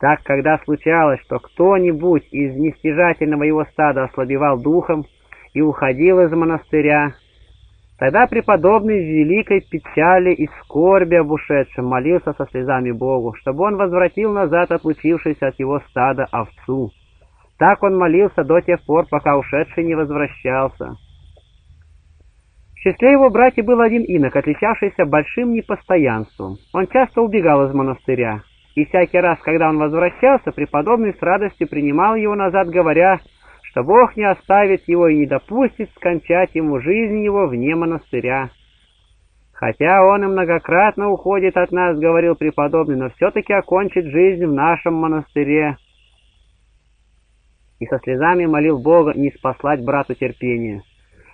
Так, когда случалось, что кто-нибудь из нестяжательного его стада ослабевал духом, и уходил из монастыря. Тогда преподобный в великой печали и скорби об ушедшем молился со слезами Богу, чтобы он возвратил назад отлучившийся от его стада овцу. Так он молился до тех пор, пока ушедший не возвращался. В числе его братьев был один инок, отличавшийся большим непостоянством. Он часто убегал из монастыря, и всякий раз, когда он возвращался, преподобный с радостью принимал его назад, говоря что Бог не оставит его и не допустит скончать ему жизнь его вне монастыря. Хотя он и многократно уходит от нас, говорил преподобный, но все-таки окончит жизнь в нашем монастыре. И со слезами молил Бога не спаслать брату терпения.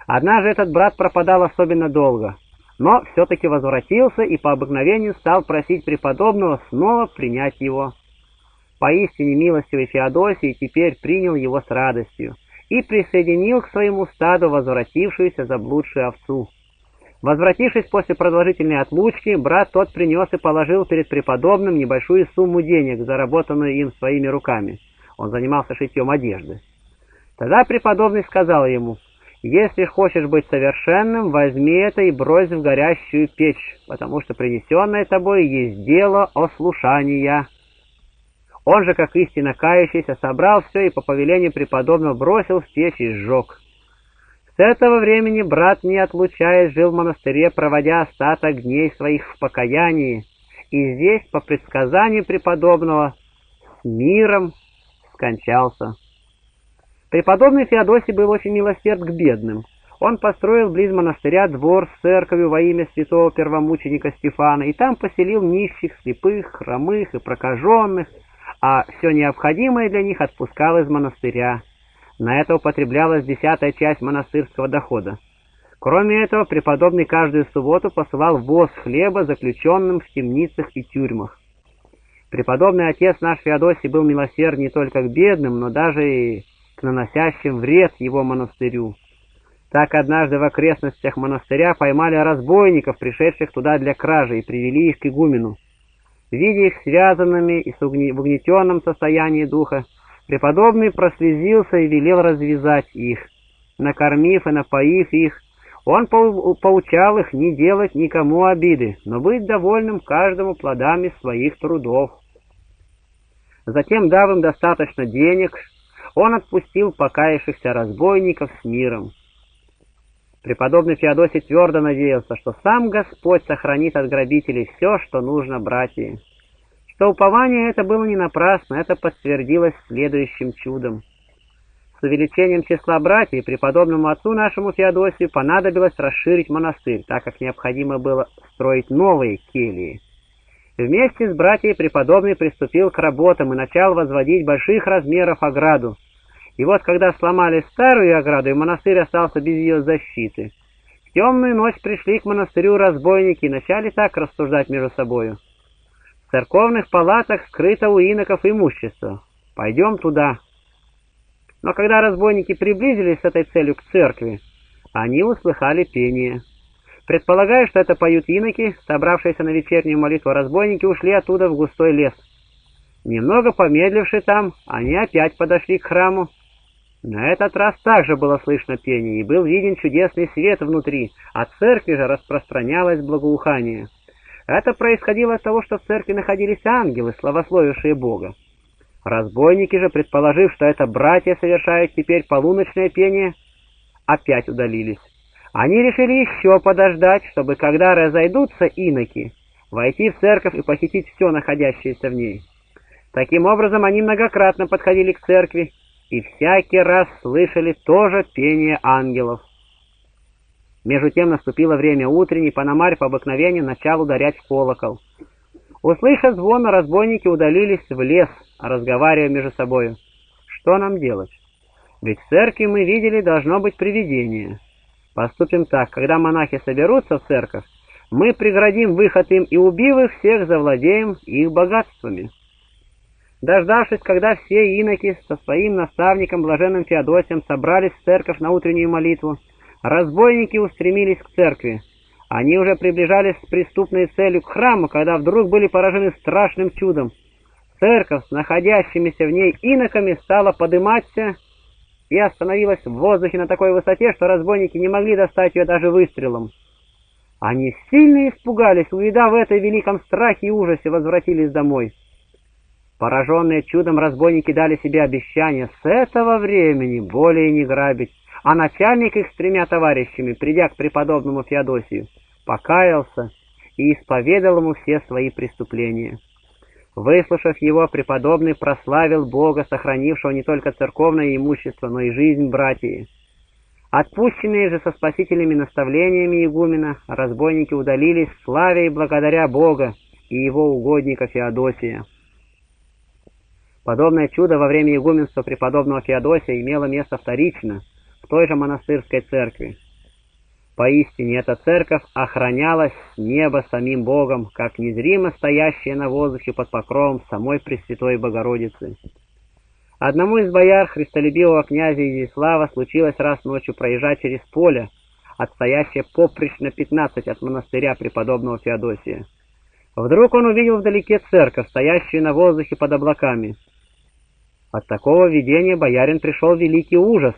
Однажды этот брат пропадал особенно долго, но все-таки возвратился и по обыкновению стал просить преподобного снова принять его. Поистине милостивый Феодосий теперь принял его с радостью и присоединил к своему стаду возвратившуюся заблудшую овцу. Возвратившись после продолжительной отлучки, брат тот принес и положил перед преподобным небольшую сумму денег, заработанную им своими руками. Он занимался шитьем одежды. Тогда преподобный сказал ему, «Если хочешь быть совершенным, возьми это и брось в горящую печь, потому что принесенное тобой есть дело ослушания». Он же, как истинно кающийся, собрал все и по повелению преподобного бросил в печь и сжег. С этого времени брат, не отлучаясь, жил в монастыре, проводя остаток дней своих в покаянии, и здесь, по предсказанию преподобного, с миром скончался. Преподобный Феодосий был очень милосерд к бедным. Он построил близ монастыря двор с церковью во имя святого первомученика Стефана, и там поселил нищих, слепых, хромых и прокаженных, а все необходимое для них отпускал из монастыря. На это употреблялась десятая часть монастырского дохода. Кроме этого, преподобный каждую субботу посылал воз хлеба заключенным в темницах и тюрьмах. Преподобный отец наш Феодосий был милосерд не только к бедным, но даже и наносящим вред его монастырю. Так однажды в окрестностях монастыря поймали разбойников, пришедших туда для кражи, и привели их к игумену. Видя их связанными и в угнетенном состоянии духа, преподобный прослезился и велел развязать их. Накормив и напоив их, он поучал их не делать никому обиды, но быть довольным каждому плодами своих трудов. Затем, дав им достаточно денег, он отпустил покаявшихся разбойников с миром. Преподобный Феодосий твердо надеялся, что сам Господь сохранит от грабителей все, что нужно братьям. Что упование это было не напрасно, это подтвердилось следующим чудом. С увеличением числа братьев преподобному отцу нашему Феодосию понадобилось расширить монастырь, так как необходимо было строить новые кельи. Вместе с братьями преподобный приступил к работам и начал возводить больших размеров ограду, и вот когда сломали старую ограду, и монастырь остался без ее защиты, в темную ночь пришли к монастырю разбойники и начали так рассуждать между собою. В церковных палатах скрыто у иноков имущество. Пойдем туда. Но когда разбойники приблизились с этой целью к церкви, они услыхали пение. Предполагая, что это поют иноки, собравшиеся на вечернюю молитву разбойники ушли оттуда в густой лес. Немного помедливши там, они опять подошли к храму, на этот раз также было слышно пение, и был виден чудесный свет внутри, а церкви же распространялось благоухание. Это происходило от того, что в церкви находились ангелы, славословившие Бога. Разбойники же, предположив, что это братья совершают теперь полуночное пение, опять удалились. Они решили еще подождать, чтобы, когда разойдутся иноки, войти в церковь и похитить все находящееся в ней. Таким образом, они многократно подходили к церкви и всякий раз слышали тоже пение ангелов. Между тем наступило время утренней, Панамарь по обыкновению начал ударять в колокол. Услышав звон, разбойники удалились в лес, разговаривая между собою. Что нам делать? Ведь в церкви мы видели, должно быть привидение. Поступим так, когда монахи соберутся в церковь, мы преградим выход им и, убив их всех, завладеем их богатствами. Дождавшись, когда все иноки со своим наставником, блаженным Феодосием, собрались в церковь на утреннюю молитву, разбойники устремились к церкви. Они уже приближались с преступной целью к храму, когда вдруг были поражены страшным чудом. Церковь с находящимися в ней иноками стала подыматься и остановилась в воздухе на такой высоте, что разбойники не могли достать ее даже выстрелом. Они сильно испугались, увидав в этой великом страхе и ужасе, возвратились домой. Пораженные чудом разбойники дали себе обещание с этого времени более не грабить, а начальник их с тремя товарищами, придя к преподобному Феодосию, покаялся и исповедал ему все свои преступления. Выслушав его, преподобный прославил Бога, сохранившего не только церковное имущество, но и жизнь братьев. Отпущенные же со спасительными наставлениями игумена, разбойники удалились, славя и благодаря Бога и его угодника Феодосия. Подобное чудо во время игуменства преподобного Феодосия имело место вторично в той же монастырской церкви. Поистине эта церковь охранялась с неба самим Богом, как незримо стоящая на воздухе под покровом самой Пресвятой Богородицы. Одному из бояр христолюбивого князя Изяслава случилось раз ночью проезжать через поле, отстоящее попречно пятнадцать от монастыря преподобного Феодосия. Вдруг он увидел вдалеке церковь, стоящую на воздухе под облаками. От такого видения боярин пришел в великий ужас,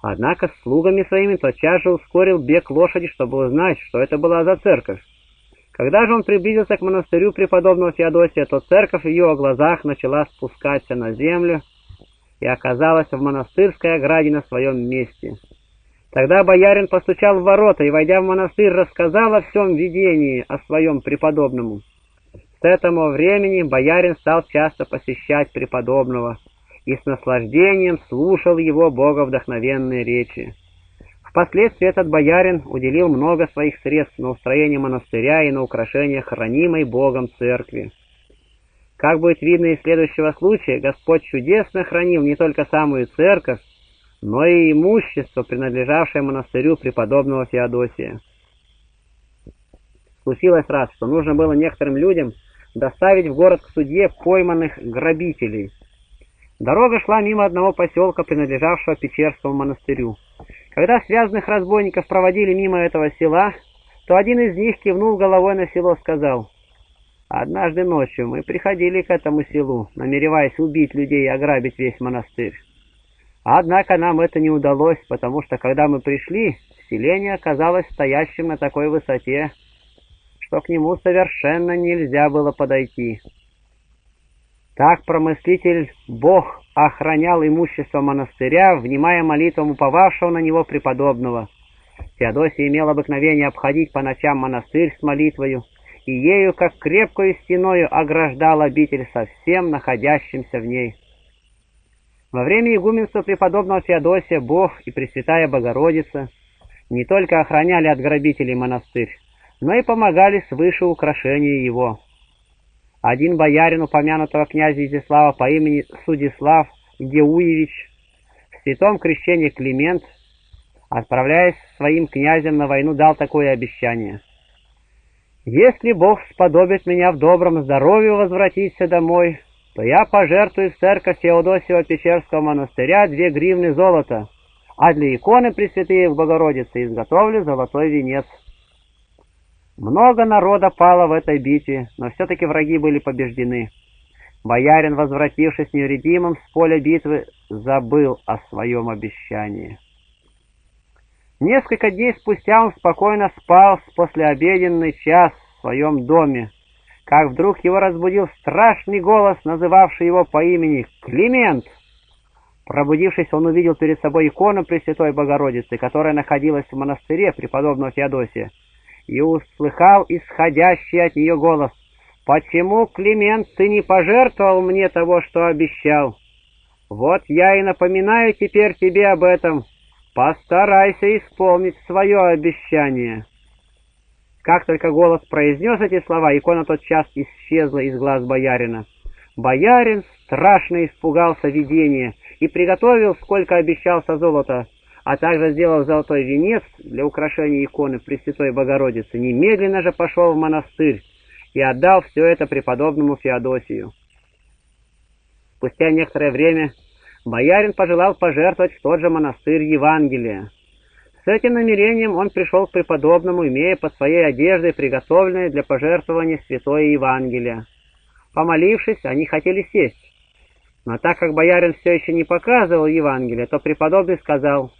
однако с слугами своими тотчас же ускорил бег лошади, чтобы узнать, что это была за церковь. Когда же он приблизился к монастырю преподобного Феодосия, то церковь в ее глазах начала спускаться на землю и оказалась в монастырской ограде на своем месте. Тогда боярин постучал в ворота и, войдя в монастырь, рассказал о всем видении о своем преподобному. С этого времени боярин стал часто посещать преподобного, и с наслаждением слушал его боговдохновенные речи. Впоследствии этот боярин уделил много своих средств на устроение монастыря и на украшение хранимой Богом церкви. Как будет видно из следующего случая, Господь чудесно хранил не только самую церковь, но и имущество, принадлежавшее монастырю преподобного Феодосия. Случилось раз, что нужно было некоторым людям доставить в город к судье пойманных грабителей. Дорога шла мимо одного поселка, принадлежавшего Печерскому монастырю. Когда связанных разбойников проводили мимо этого села, то один из них кивнул головой на село, сказал, «Однажды ночью мы приходили к этому селу, намереваясь убить людей и ограбить весь монастырь. Однако нам это не удалось, потому что, когда мы пришли, селение оказалось стоящим на такой высоте, что к нему совершенно нельзя было подойти. Так промыслитель Бог охранял имущество монастыря, внимая молитвам уповавшего на него преподобного. Феодосий имел обыкновение обходить по ночам монастырь с молитвою, и ею, как крепкою стеною, ограждал обитель со всем находящимся в ней. Во время игуменства преподобного Феодосия Бог и Пресвятая Богородица не только охраняли от грабителей монастырь, но и помогали свыше украшения его. Один боярин упомянутого князя Изяслава по имени Судислав Геуевич в святом крещении Климент, отправляясь своим князем на войну, дал такое обещание. «Если Бог сподобит меня в добром здоровье возвратиться домой, то я пожертвую в церковь Феодосиева Печерского монастыря две гривны золота, а для иконы Пресвятые в Богородице изготовлю золотой венец». Много народа пало в этой битве, но все-таки враги были побеждены. Боярин, возвратившись невредимым с поля битвы, забыл о своем обещании. Несколько дней спустя он спокойно спал в послеобеденный час в своем доме, как вдруг его разбудил страшный голос, называвший его по имени Климент. Пробудившись, он увидел перед собой икону Пресвятой Богородицы, которая находилась в монастыре преподобного Феодосия и услыхал исходящий от нее голос. «Почему, Климент, ты не пожертвовал мне того, что обещал? Вот я и напоминаю теперь тебе об этом. Постарайся исполнить свое обещание». Как только голос произнес эти слова, икона тотчас исчезла из глаз боярина. Боярин страшно испугался видения и приготовил, сколько обещался золота, а также сделал золотой венец для украшения иконы Пресвятой Богородицы, немедленно же пошел в монастырь и отдал все это преподобному Феодосию. Спустя некоторое время боярин пожелал пожертвовать в тот же монастырь Евангелия. С этим намерением он пришел к преподобному, имея под своей одеждой приготовленное для пожертвования Святое Евангелие. Помолившись, они хотели сесть. Но так как боярин все еще не показывал Евангелие, то преподобный сказал,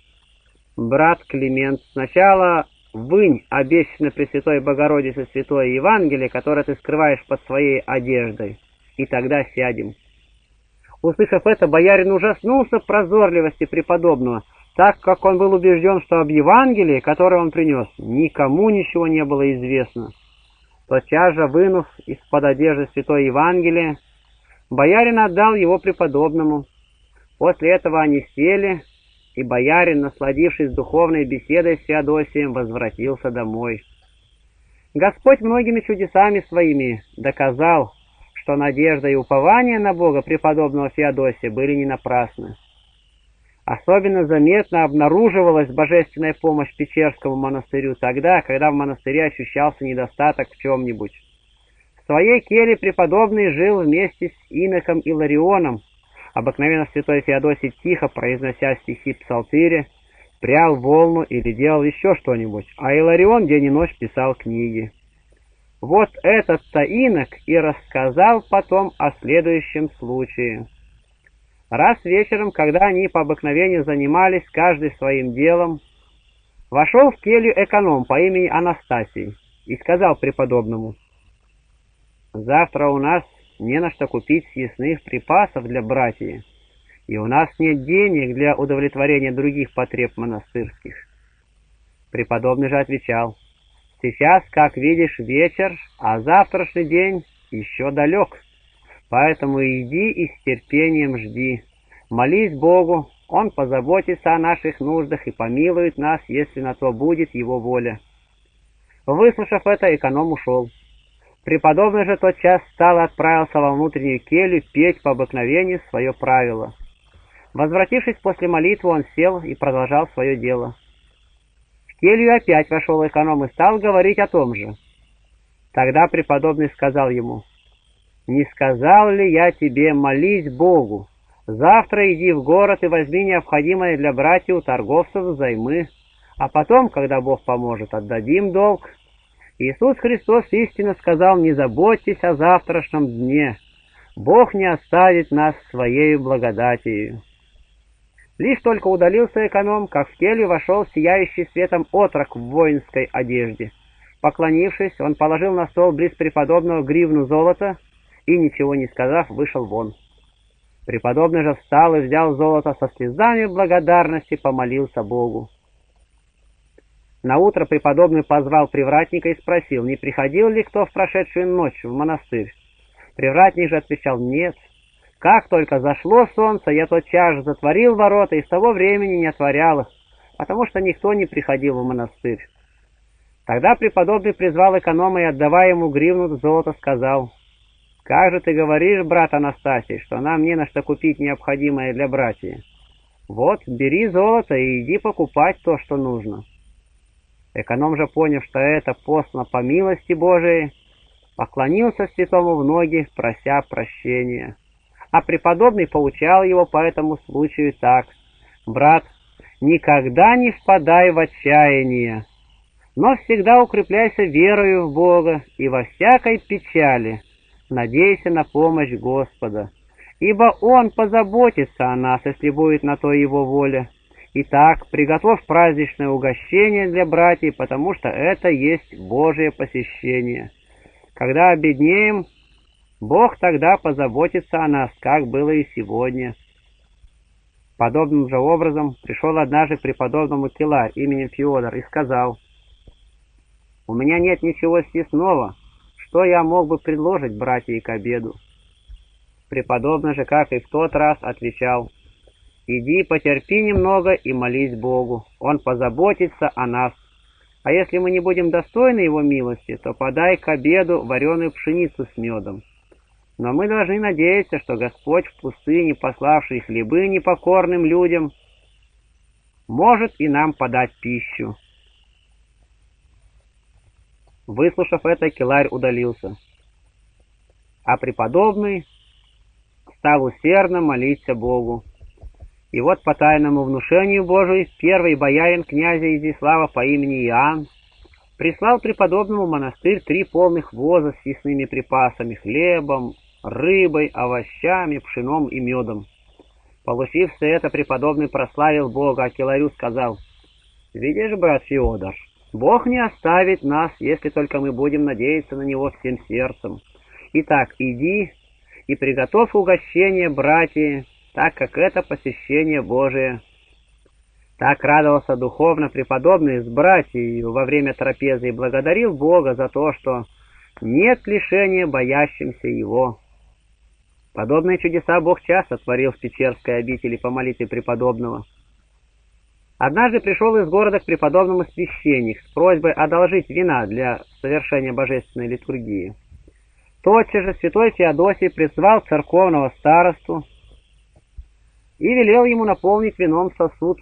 брат Климент, сначала вынь обещанное Пресвятой Богородице Святое Евангелие, которое ты скрываешь под своей одеждой, и тогда сядем. Услышав это, боярин ужаснулся прозорливости преподобного, так как он был убежден, что об Евангелии, которое он принес, никому ничего не было известно. Тотчас же, вынув из-под одежды Святое Евангелие, боярин отдал его преподобному. После этого они сели, и боярин, насладившись духовной беседой с Феодосием, возвратился домой. Господь многими чудесами своими доказал, что надежда и упование на Бога преподобного Феодосия были не напрасны. Особенно заметно обнаруживалась божественная помощь Печерскому монастырю тогда, когда в монастыре ощущался недостаток в чем-нибудь. В своей келе преподобный жил вместе с иноком Иларионом, Обыкновенно святой Феодосий, тихо произнося стихи псалтыри, прял волну или делал еще что-нибудь, а Иларион день и ночь писал книги. Вот этот-то инок и рассказал потом о следующем случае. Раз вечером, когда они по обыкновению занимались каждый своим делом, вошел в келью эконом по имени Анастасий и сказал преподобному, «Завтра у нас не на что купить съестных припасов для братьев, и у нас нет денег для удовлетворения других потреб монастырских. Преподобный же отвечал, «Сейчас, как видишь, вечер, а завтрашний день еще далек, поэтому иди и с терпением жди, молись Богу, Он позаботится о наших нуждах и помилует нас, если на то будет его воля». Выслушав это, эконом ушел. Преподобный же тот час встал и отправился во внутреннюю келью петь по обыкновению свое правило. Возвратившись после молитвы, он сел и продолжал свое дело. В келью опять вошел эконом и стал говорить о том же. Тогда преподобный сказал ему, «Не сказал ли я тебе, молись Богу? Завтра иди в город и возьми необходимое для братьев торговцев взаймы, а потом, когда Бог поможет, отдадим долг». Иисус Христос истинно сказал, «Не заботьтесь о завтрашнем дне, Бог не оставит нас своей благодатью». Лишь только удалился эконом, как в келью вошел сияющий светом отрок в воинской одежде. Поклонившись, он положил на стол близ преподобного гривну золота и, ничего не сказав, вышел вон. Преподобный же встал и взял золото со слезами благодарности, помолился Богу. Наутро преподобный позвал привратника и спросил, не приходил ли кто в прошедшую ночь в монастырь. Привратник же отвечал «нет». Как только зашло солнце, я тотчас же затворил ворота и с того времени не отворял их, потому что никто не приходил в монастырь. Тогда преподобный призвал эконома и, отдавая ему гривну золота, сказал, «Как же ты говоришь, брат Анастасий, что нам не на что купить необходимое для братья? Вот, бери золото и иди покупать то, что нужно». Эконом же, поняв, что это постно по милости Божией, поклонился святому в ноги, прося прощения. А преподобный поучал его по этому случаю так. «Брат, никогда не впадай в отчаяние, но всегда укрепляйся верою в Бога и во всякой печали надейся на помощь Господа, ибо Он позаботится о нас, если будет на то Его воля. Итак, приготовь праздничное угощение для братьев, потому что это есть Божие посещение. Когда обеднеем, Бог тогда позаботится о нас, как было и сегодня. Подобным же образом пришел однажды к преподобному Киларь именем Феодор и сказал, «У меня нет ничего съестного, что я мог бы предложить братьям к обеду?» Преподобный же, как и в тот раз, отвечал, «Иди, потерпи немного и молись Богу, Он позаботится о нас. А если мы не будем достойны Его милости, то подай к обеду вареную пшеницу с медом. Но мы должны надеяться, что Господь в пустыне, пославший хлебы непокорным людям, может и нам подать пищу». Выслушав это, Келарь удалился. А преподобный стал усердно молиться Богу. И вот по тайному внушению Божию первый боярин князя Изяслава по имени Иоанн прислал преподобному монастырь три полных воза с съестными припасами, хлебом, рыбой, овощами, пшеном и медом. Получив все это, преподобный прославил Бога, а Келарю сказал, «Видишь, брат Феодор, Бог не оставит нас, если только мы будем надеяться на Него всем сердцем. Итак, иди и приготовь угощение, братья, так как это посещение Божие. Так радовался духовно преподобный с братьей во время трапезы и благодарил Бога за то, что нет лишения боящимся Его. Подобные чудеса Бог часто творил в Печерской обители по молитве преподобного. Однажды пришел из города к преподобному священник с просьбой одолжить вина для совершения божественной литургии. Тотчас же святой Феодосий призвал церковного старосту и велел ему наполнить вином сосуд,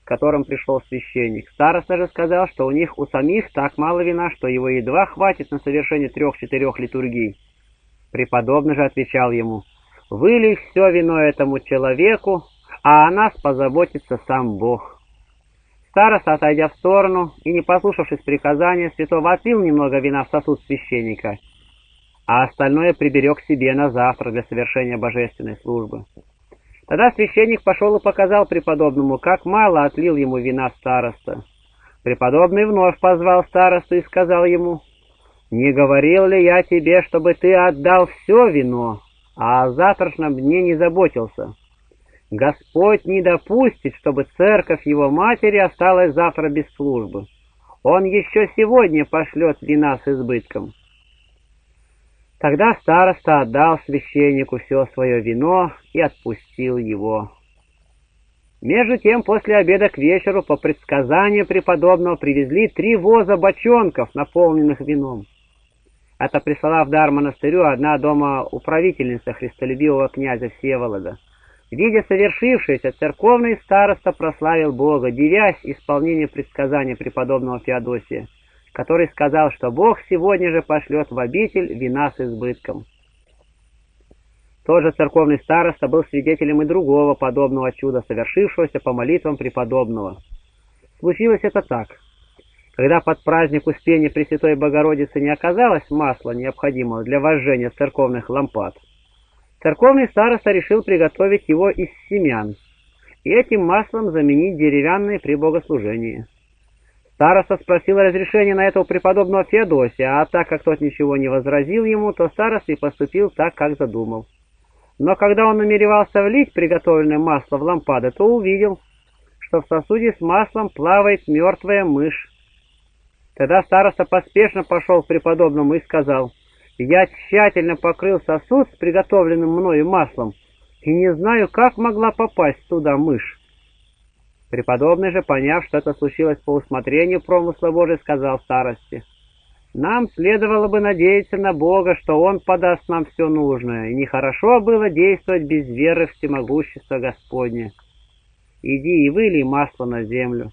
с которым пришел священник. Староста же сказал, что у них у самих так мало вина, что его едва хватит на совершение трех-четырех литургий. Преподобный же отвечал ему, «Вылей все вино этому человеку, а о нас позаботится сам Бог». Староста, отойдя в сторону и не послушавшись приказания, святого отлил немного вина в сосуд священника, а остальное приберег себе на завтра для совершения божественной службы. Тогда священник пошел и показал преподобному, как мало отлил ему вина староста. Преподобный вновь позвал старосту и сказал ему, «Не говорил ли я тебе, чтобы ты отдал все вино, а о завтрашнем дне не заботился?» Господь не допустит, чтобы церковь его матери осталась завтра без службы. Он еще сегодня пошлет вина с избытком. Тогда староста отдал священнику все свое вино и отпустил его. Между тем, после обеда к вечеру, по предсказанию преподобного, привезли три воза бочонков, наполненных вином. Это прислала в дар монастырю одна дома управительница христолюбивого князя Всеволода. Видя совершившееся, церковный староста прославил Бога, дивясь исполнению предсказания преподобного Феодосия, который сказал, что Бог сегодня же пошлет в обитель вина с избытком. Тот же церковный староста был свидетелем и другого подобного чуда, совершившегося по молитвам преподобного. Случилось это так. Когда под праздник Успения Пресвятой Богородицы не оказалось масла, необходимого для вожжения церковных лампад, церковный староста решил приготовить его из семян и этим маслом заменить деревянные при богослужении. Староста спросил разрешения на это у преподобного Феодосия, а так как тот ничего не возразил ему, то староста и поступил так, как задумал. Но когда он намеревался влить приготовленное масло в лампады, то увидел, что в сосуде с маслом плавает мертвая мышь. Тогда староста поспешно пошел к преподобному и сказал, «Я тщательно покрыл сосуд с приготовленным мною маслом и не знаю, как могла попасть туда мышь». Преподобный же, поняв, что это случилось по усмотрению промысла Божия, сказал старости, нам следовало бы надеяться на Бога, что Он подаст нам все нужное, и нехорошо было действовать без веры в всемогущество Господне. Иди и вылей масло на землю.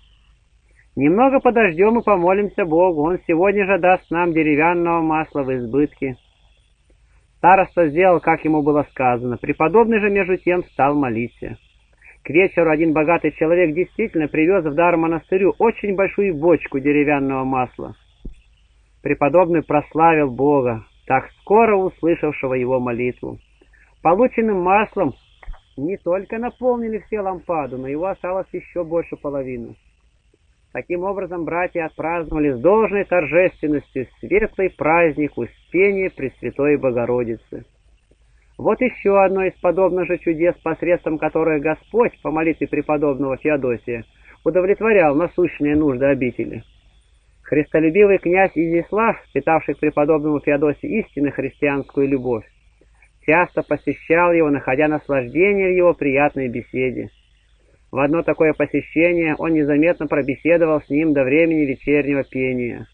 Немного подождем и помолимся Богу, Он сегодня же даст нам деревянного масла в избытке. Староста сделал, как ему было сказано, преподобный же между тем стал молиться. К вечеру один богатый человек действительно привез в дар монастырю очень большую бочку деревянного масла преподобный прославил Бога, так скоро услышавшего его молитву. Полученным маслом не только наполнили все лампаду, но его осталось еще больше половины. Таким образом, братья отпраздновали с должной торжественностью светлый праздник Успения Пресвятой Богородицы. Вот еще одно из подобных же чудес, посредством которых Господь, по молитве преподобного Феодосия, удовлетворял насущные нужды обители. Христолюбивый князь Изяслав, питавший к преподобному Феодосию истинно христианскую любовь, часто посещал его, находя наслаждение в его приятной беседе. В одно такое посещение он незаметно пробеседовал с ним до времени вечернего пения.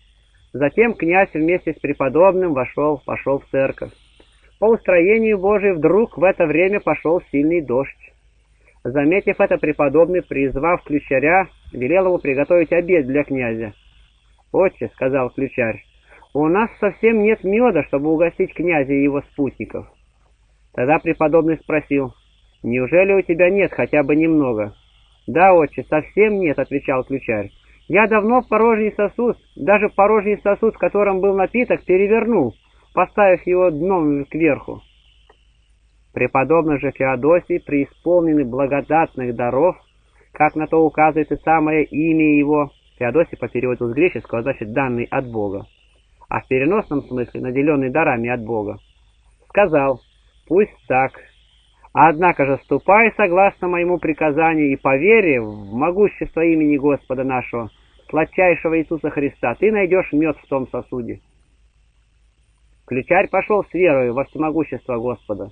Затем князь вместе с преподобным вошел, пошел в церковь. По устроению Божию вдруг в это время пошел сильный дождь. Заметив это, преподобный, призвав ключаря, велел ему приготовить обед для князя. «Отче», — сказал ключарь, — «у нас совсем нет меда, чтобы угостить князя и его спутников». Тогда преподобный спросил, «Неужели у тебя нет хотя бы немного?» «Да, отче, совсем нет», — отвечал ключарь. «Я давно порожний сосуд, даже порожний сосуд, в котором был напиток, перевернул, поставив его дном кверху». Преподобный же Феодосий, преисполненный благодатных даров, как на то указывает и самое имя его, Феодосий по переводу с греческого значит «данный от Бога», а в переносном смысле «наделенный дарами от Бога». Сказал, пусть так, однако же ступай согласно моему приказанию и поверь в могущество имени Господа нашего, сладчайшего Иисуса Христа, ты найдешь мед в том сосуде. Ключарь пошел с верою во всемогущество Господа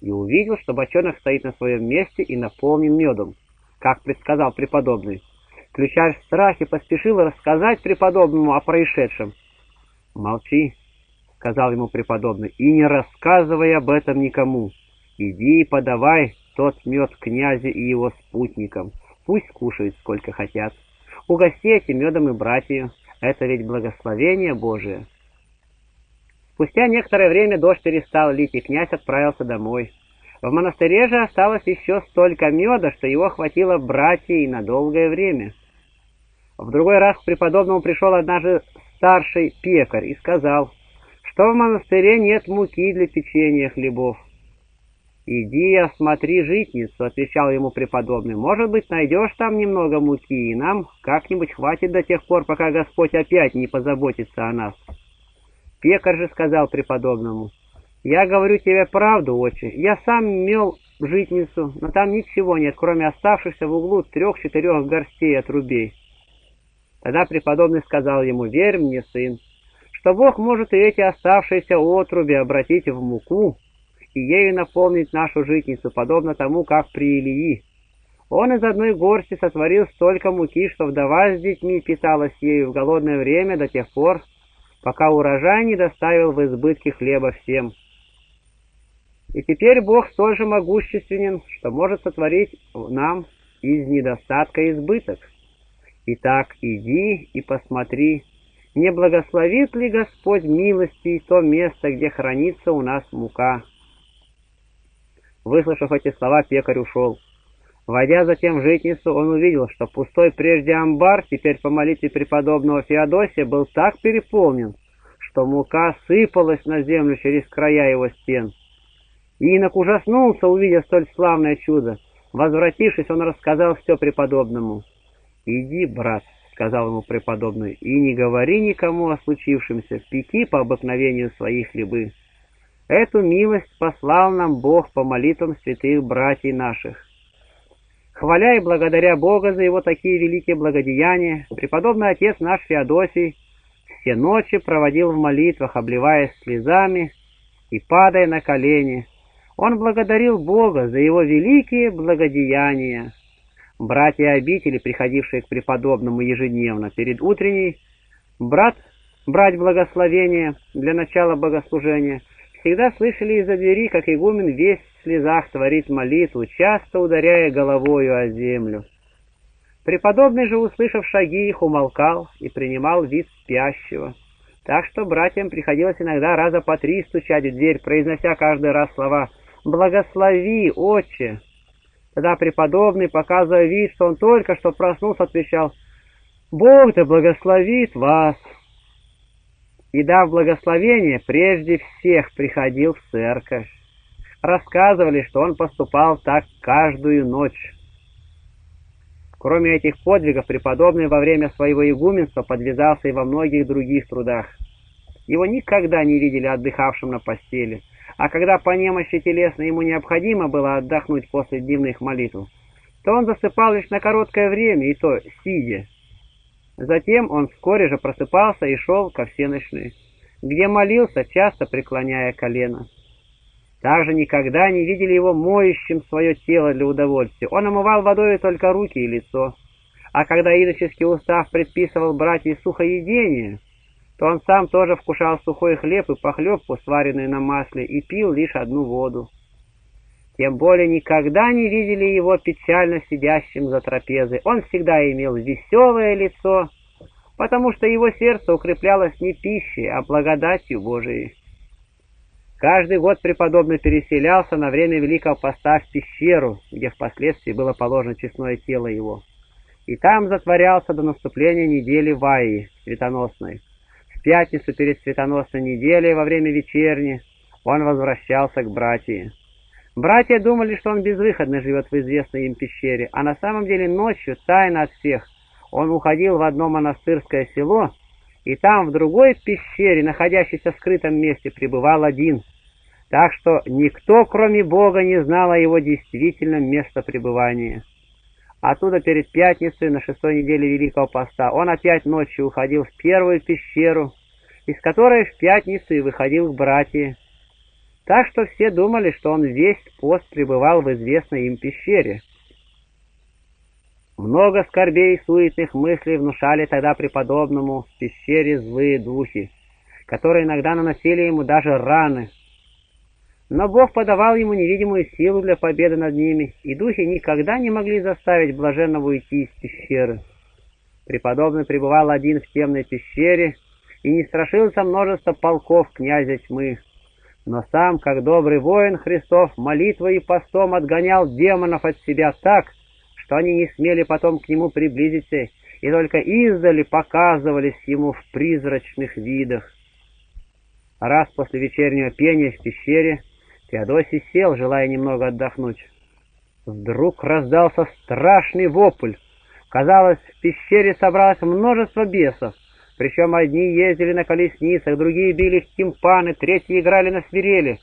и увидел, что бочонок стоит на своем месте и наполнен медом, как предсказал преподобный. Ключарь в страхе поспешил рассказать преподобному о происшедшем. «Молчи», — сказал ему преподобный, — «и не рассказывай об этом никому. Иди и подавай тот мед князю и его спутникам. Пусть кушают сколько хотят. Угости этим медом и братью. Это ведь благословение Божие». Спустя некоторое время дождь перестал лить, и князь отправился домой. В монастыре же осталось еще столько меда, что его хватило братья и на долгое время. В другой раз к преподобному пришел однажды старший пекарь и сказал, что в монастыре нет муки для печенья хлебов. «Иди осмотри житницу», — отвечал ему преподобный. «Может быть, найдешь там немного муки, и нам как-нибудь хватит до тех пор, пока Господь опять не позаботится о нас». Пекарь же сказал преподобному, «Я говорю тебе правду, отче. Я сам мел житницу, но там ничего нет, кроме оставшихся в углу трех-четырех горстей отрубей. Тогда преподобный сказал ему, «Верь мне, сын, что Бог может и эти оставшиеся отруби обратить в муку и ею наполнить нашу житницу, подобно тому, как при Илии. Он из одной горсти сотворил столько муки, что вдова с детьми питалась ею в голодное время до тех пор, пока урожай не доставил в избытке хлеба всем. И теперь Бог столь же могущественен, что может сотворить нам из недостатка избыток. Итак, иди и посмотри, не благословит ли Господь милости то место, где хранится у нас мука. Выслушав эти слова, пекарь ушел. Войдя затем в житницу, он увидел, что пустой прежде амбар, теперь по молитве преподобного Феодосия, был так переполнен, что мука сыпалась на землю через края его стен. Инок ужаснулся, увидя столь славное чудо. Возвратившись, он рассказал все преподобному. «Иди, брат», — сказал ему преподобный, — «и не говори никому о случившемся, пеки по обыкновению свои хлебы. Эту милость послал нам Бог по молитвам святых братьев наших». Хваля и благодаря Бога за его такие великие благодеяния, преподобный отец наш Феодосий все ночи проводил в молитвах, обливаясь слезами и падая на колени. Он благодарил Бога за его великие благодеяния. Братья обители, приходившие к преподобному ежедневно перед утренней, брат брать благословение для начала богослужения, всегда слышали из-за двери, как игумен весь в слезах творит молитву, часто ударяя головою о землю. Преподобный же, услышав шаги их, умолкал и принимал вид спящего. Так что братьям приходилось иногда раза по три стучать в дверь, произнося каждый раз слова «Благослови, отче!» Тогда преподобный, показывая вид, что он только что проснулся, отвечал «Бог да благословит вас!» И дав благословение, прежде всех приходил в церковь. Рассказывали, что он поступал так каждую ночь. Кроме этих подвигов, преподобный во время своего игуменства подвязался и во многих других трудах. Его никогда не видели отдыхавшим на постели – а когда по немощи телесной ему необходимо было отдохнуть после дневных молитв, то он засыпал лишь на короткое время, и то сидя. Затем он вскоре же просыпался и шел ко всеночной, где молился, часто преклоняя колено. Также никогда не видели его моющим свое тело для удовольствия. Он омывал водой только руки и лицо. А когда иноческий устав предписывал братьям сухоедение, то он сам тоже вкушал сухой хлеб и похлебку, сваренную на масле, и пил лишь одну воду. Тем более никогда не видели его печально сидящим за трапезой. Он всегда имел веселое лицо, потому что его сердце укреплялось не пищей, а благодатью Божией. Каждый год преподобный переселялся на время Великого Поста в пещеру, где впоследствии было положено честное тело его. И там затворялся до наступления недели Ваи, светоносной. В пятницу перед светоносной неделей во время вечерни он возвращался к братьям. Братья думали, что он безвыходно живет в известной им пещере, а на самом деле ночью, тайно от всех, он уходил в одно монастырское село, и там, в другой пещере, находящейся в скрытом месте, пребывал один. Так что никто, кроме Бога, не знал о его действительном местопребывании. Оттуда перед пятницей на шестой неделе Великого Поста он опять ночью уходил в первую пещеру, из которой в пятницу и выходил к братьям. Так что все думали, что он весь пост пребывал в известной им пещере. Много скорбей и суетных мыслей внушали тогда преподобному в пещере злые духи, которые иногда наносили ему даже раны, но Бог подавал ему невидимую силу для победы над ними, и духи никогда не могли заставить блаженного уйти из пещеры. Преподобный пребывал один в темной пещере и не страшился множество полков князя тьмы. Но сам, как добрый воин Христов, молитвой и постом отгонял демонов от себя так, что они не смели потом к нему приблизиться и только издали показывались ему в призрачных видах. Раз после вечернего пения в пещере Феодосий сел, желая немного отдохнуть. Вдруг раздался страшный вопль. Казалось, в пещере собралось множество бесов. Причем одни ездили на колесницах, другие били в тимпаны, третьи играли на свирели.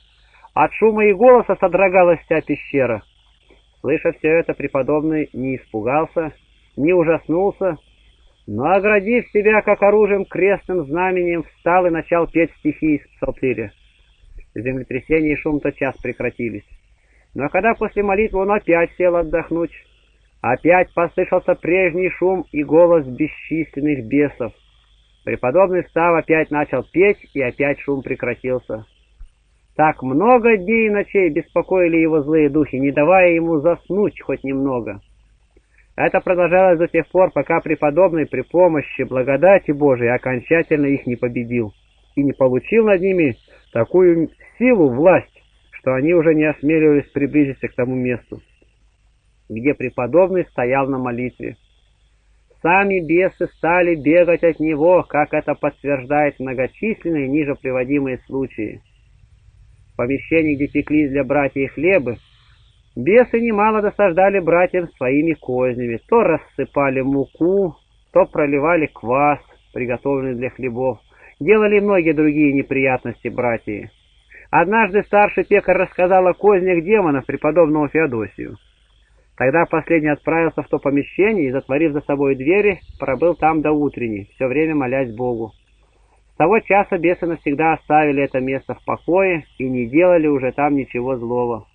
От шума и голоса содрогалась вся пещера. Слыша все это, преподобный не испугался, не ужаснулся, но, оградив себя как оружием крестным знаменем, встал и начал петь стихи из псалтыря. Землетрясение и шум тотчас прекратились. Но когда после молитвы он опять сел отдохнуть, Опять послышался прежний шум и голос бесчисленных бесов. Преподобный встав опять начал петь, и опять шум прекратился. Так много дней и ночей беспокоили его злые духи, не давая ему заснуть хоть немного. Это продолжалось до тех пор, пока преподобный при помощи благодати Божией окончательно их не победил и не получил над ними такую силу, власть, что они уже не осмеливались приблизиться к тому месту, где преподобный стоял на молитве. Сами бесы стали бегать от него, как это подтверждает многочисленные ниже приводимые случаи. Помещении, где пеклись для братьев хлебы, бесы немало досаждали братьям своими кознями. То рассыпали муку, то проливали квас, приготовленный для хлебов. Делали многие другие неприятности братья. Однажды старший пекарь рассказал о кознях демонов преподобному Феодосию. Тогда последний отправился в то помещение и, затворив за собой двери, пробыл там до утренней, все время молясь Богу. С того часа бесы навсегда оставили это место в покое и не делали уже там ничего злого.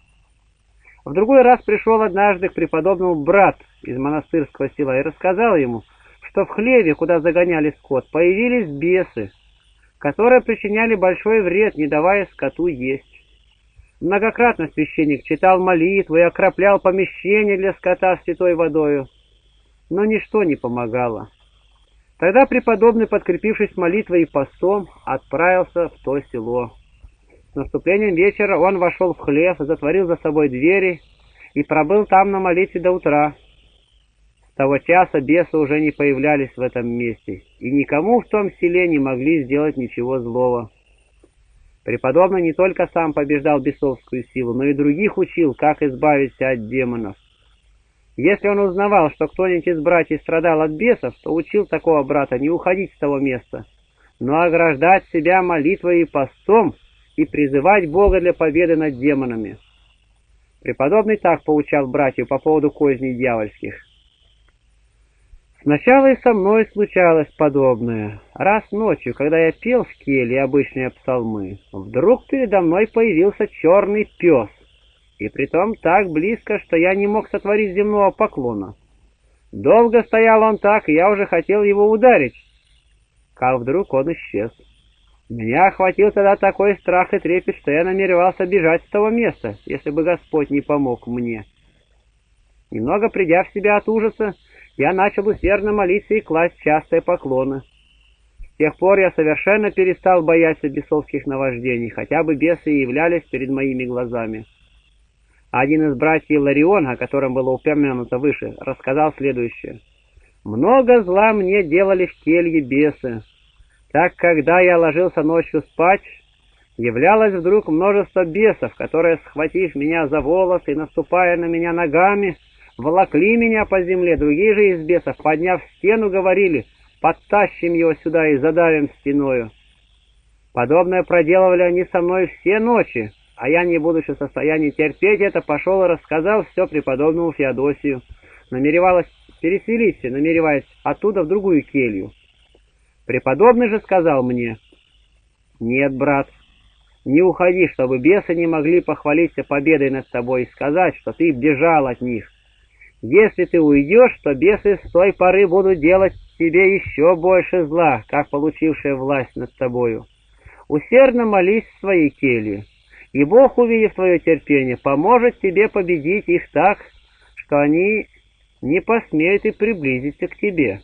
В другой раз пришел однажды к преподобному брат из монастырского села и рассказал ему, что в хлеве, куда загоняли скот, появились бесы, которые причиняли большой вред, не давая скоту есть. Многократно священник читал молитву и окроплял помещение для скота святой водою, но ничто не помогало. Тогда преподобный, подкрепившись молитвой и постом, отправился в то село. С наступлением вечера он вошел в хлев, затворил за собой двери и пробыл там на молитве до утра. С того часа бесы уже не появлялись в этом месте, и никому в том селе не могли сделать ничего злого. Преподобный не только сам побеждал бесовскую силу, но и других учил, как избавиться от демонов. Если он узнавал, что кто-нибудь из братьев страдал от бесов, то учил такого брата не уходить с того места, но ограждать себя молитвой и постом и призывать Бога для победы над демонами. Преподобный так поучал братьев по поводу козней дьявольских. Сначала и со мной случалось подобное. Раз ночью, когда я пел в келье обычные псалмы, вдруг передо мной появился черный пес, и притом так близко, что я не мог сотворить земного поклона. Долго стоял он так, и я уже хотел его ударить, как вдруг он исчез. Меня охватил тогда такой страх и трепет, что я намеревался бежать с того места, если бы Господь не помог мне. Немного придя в себя от ужаса, я начал усердно молиться и класть частые поклоны. С тех пор я совершенно перестал бояться бесовских наваждений, хотя бы бесы и являлись перед моими глазами. Один из братьев Ларион, о котором было упомянуто выше, рассказал следующее. «Много зла мне делали в келье бесы, так когда я ложился ночью спать, являлось вдруг множество бесов, которые, схватив меня за волосы и наступая на меня ногами, волокли меня по земле, другие же из бесов, подняв стену, говорили, подтащим его сюда и задавим стеною. Подобное проделывали они со мной все ночи, а я, не будучи в состоянии терпеть это, пошел и рассказал все преподобному Феодосию. Намеревалась переселиться, намереваясь оттуда в другую келью. Преподобный же сказал мне, «Нет, брат, не уходи, чтобы бесы не могли похвалиться победой над тобой и сказать, что ты бежал от них. Если ты уйдешь, то бесы с той поры будут делать тебе еще больше зла, как получившая власть над тобою. Усердно молись в своей келье, и Бог, увидев твое терпение, поможет тебе победить их так, что они не посмеют и приблизиться к тебе.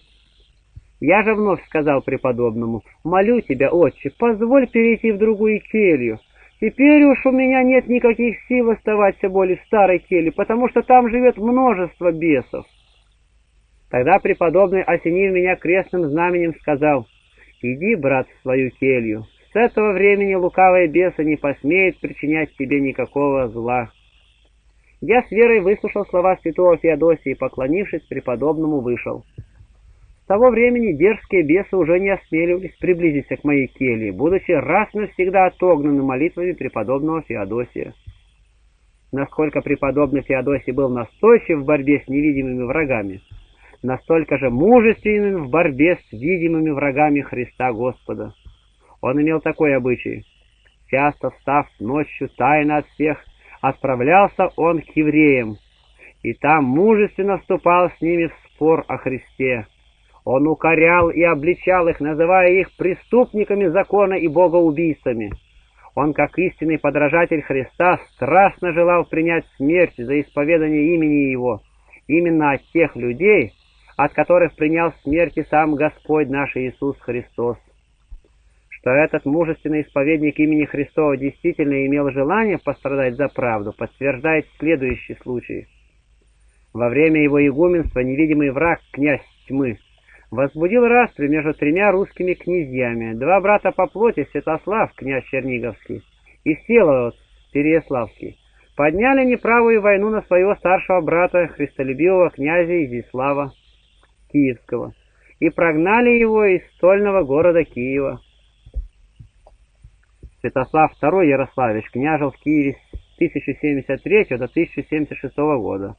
Я же вновь сказал преподобному, «Молю тебя, отче, позволь перейти в другую келью, Теперь уж у меня нет никаких сил оставаться более в старой келье, потому что там живет множество бесов. Тогда преподобный, осенив меня крестным знаменем, сказал, «Иди, брат, в свою келью. С этого времени лукавые бесы не посмеют причинять тебе никакого зла». Я с верой выслушал слова святого Феодосия и, поклонившись преподобному, вышел. С того времени дерзкие бесы уже не осмеливались приблизиться к моей келье, будучи раз навсегда отогнаны молитвами преподобного Феодосия. Насколько преподобный Феодосий был настойчив в борьбе с невидимыми врагами, настолько же мужественен в борьбе с видимыми врагами Христа Господа. Он имел такой обычай. Часто встав ночью тайно от всех, отправлялся он к евреям, и там мужественно вступал с ними в спор о Христе. Он укорял и обличал их, называя их преступниками закона и богоубийцами. Он, как истинный подражатель Христа, страстно желал принять смерть за исповедание имени Его, именно от тех людей, от которых принял смерть и сам Господь наш Иисус Христос. Что этот мужественный исповедник имени Христова действительно имел желание пострадать за правду, подтверждает следующий случай. Во время его игуменства невидимый враг, князь тьмы, возбудил распри между тремя русскими князьями, два брата по плоти, Святослав, князь Черниговский, и Всеволод, Переяславский, подняли неправую войну на своего старшего брата, христолюбивого князя Изислава Киевского, и прогнали его из стольного города Киева. Святослав II Ярославич княжил в Киеве с 1073 до 1076 года,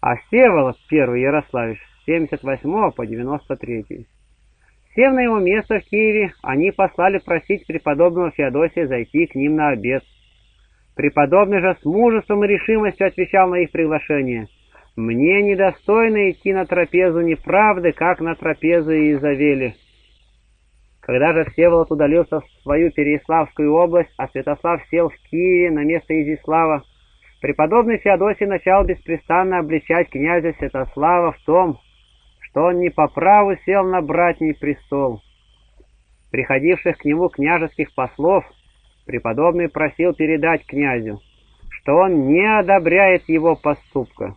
а Всеволод I Ярославич 78 по 93. Сев на его место в Киеве, они послали просить преподобного Феодосия зайти к ним на обед. Преподобный же с мужеством и решимостью отвечал на их приглашение. «Мне недостойно идти на трапезу неправды, как на трапезу Иезавели». Когда же Всеволод удалился в свою Переяславскую область, а Святослав сел в Киеве на место Изяслава, преподобный Феодосий начал беспрестанно обличать князя Святослава в том, что он не по праву сел на братний престол. Приходивших к нему княжеских послов преподобный просил передать князю, что он не одобряет его поступка.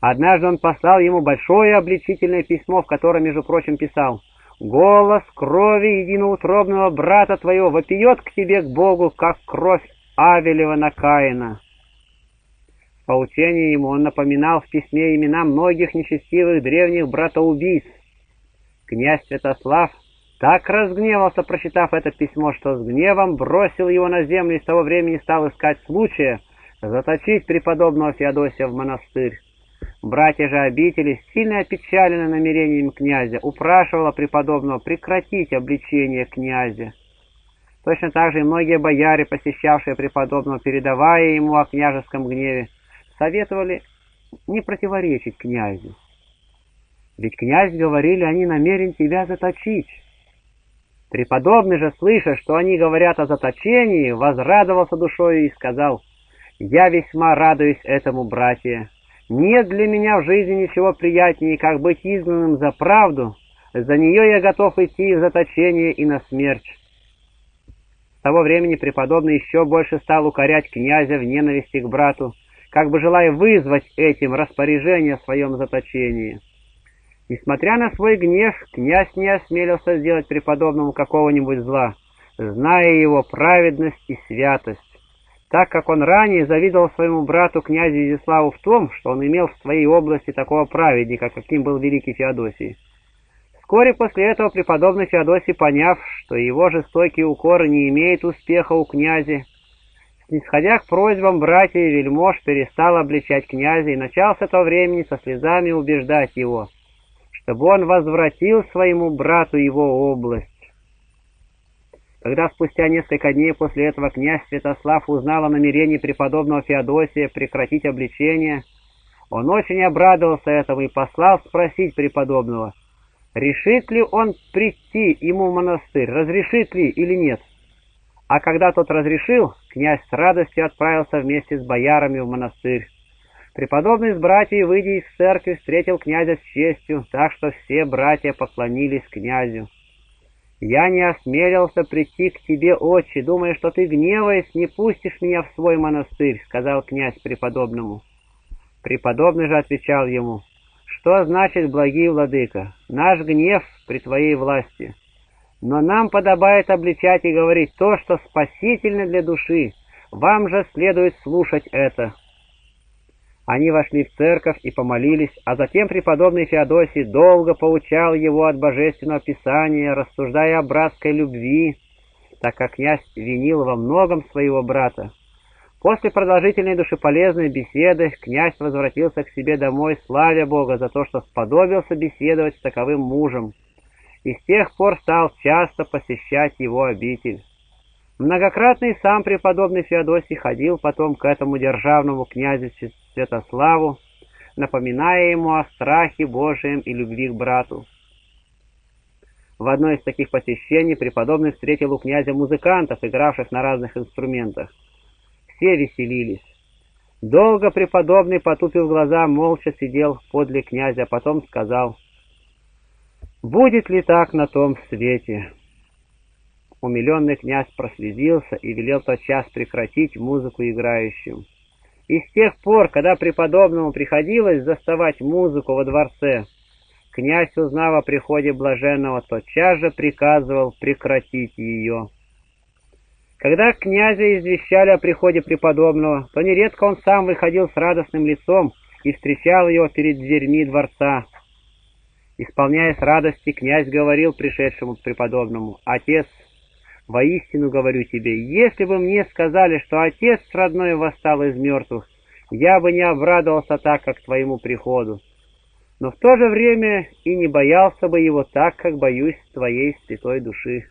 Однажды он послал ему большое обличительное письмо, в котором, между прочим, писал «Голос крови единоутробного брата твоего вопиет к тебе, к Богу, как кровь Авелева на Каина». По учению ему он напоминал в письме имена многих нечестивых древних братоубийц. Князь Святослав так разгневался, прочитав это письмо, что с гневом бросил его на землю и с того времени стал искать случая заточить преподобного Феодосия в монастырь. Братья же обители, сильно опечалены намерением князя, упрашивала преподобного прекратить обличение князя. Точно так же и многие бояре, посещавшие преподобного, передавая ему о княжеском гневе, советовали не противоречить князю. Ведь князь, говорили, они намерен тебя заточить. Преподобный же, слыша, что они говорят о заточении, возрадовался душою и сказал, «Я весьма радуюсь этому, братья. Нет для меня в жизни ничего приятнее, как быть изгнанным за правду. За нее я готов идти в заточение и на смерть». С того времени преподобный еще больше стал укорять князя в ненависти к брату, как бы желая вызвать этим распоряжение в своем заточении. Несмотря на свой гнев, князь не осмелился сделать преподобному какого-нибудь зла, зная его праведность и святость, так как он ранее завидовал своему брату князю Изяславу в том, что он имел в своей области такого праведника, каким был великий Феодосий. Вскоре после этого преподобный Феодосий, поняв, что его жестокие укоры не имеют успеха у князя, исходя к просьбам братьев и вельмож, перестал обличать князя и начал с этого времени со слезами убеждать его, чтобы он возвратил своему брату его область. Когда спустя несколько дней после этого князь Святослав узнал о намерении преподобного Феодосия прекратить обличение, он очень обрадовался этому и послал спросить преподобного, решит ли он прийти ему в монастырь, разрешит ли или нет. А когда тот разрешил, князь с радостью отправился вместе с боярами в монастырь. Преподобный с братьями, выйдя из церкви, встретил князя с честью, так что все братья поклонились князю. «Я не осмелился прийти к тебе, отче, думая, что ты, гневаясь, не пустишь меня в свой монастырь», — сказал князь преподобному. Преподобный же отвечал ему, «Что значит, благий владыка? Наш гнев при твоей власти. Но нам подобает обличать и говорить то, что спасительно для души. Вам же следует слушать это». Они вошли в церковь и помолились, а затем преподобный Феодосий долго поучал его от божественного писания, рассуждая о братской любви, так как князь винил во многом своего брата. После продолжительной душеполезной беседы князь возвратился к себе домой, славя Бога за то, что сподобился беседовать с таковым мужем и с тех пор стал часто посещать его обитель. Многократно и сам преподобный Феодосий ходил потом к этому державному князю Святославу, напоминая ему о страхе Божием и любви к брату. В одно из таких посещений преподобный встретил у князя музыкантов, игравших на разных инструментах. Все веселились. Долго преподобный, потупив глаза, молча сидел подле князя, а потом сказал, «Будет ли так на том свете?» Умиленный князь прослезился и велел тотчас прекратить музыку играющим. И с тех пор, когда преподобному приходилось заставать музыку во дворце, князь, узнав о приходе блаженного, тотчас же приказывал прекратить ее. Когда князя извещали о приходе преподобного, то нередко он сам выходил с радостным лицом и встречал его перед дверьми дворца. Исполняясь радости, князь говорил пришедшему преподобному, «Отец, Воистину говорю тебе, если бы мне сказали, что отец родной восстал из мертвых, я бы не обрадовался так, как твоему приходу. Но в то же время и не боялся бы его так, как боюсь твоей святой души.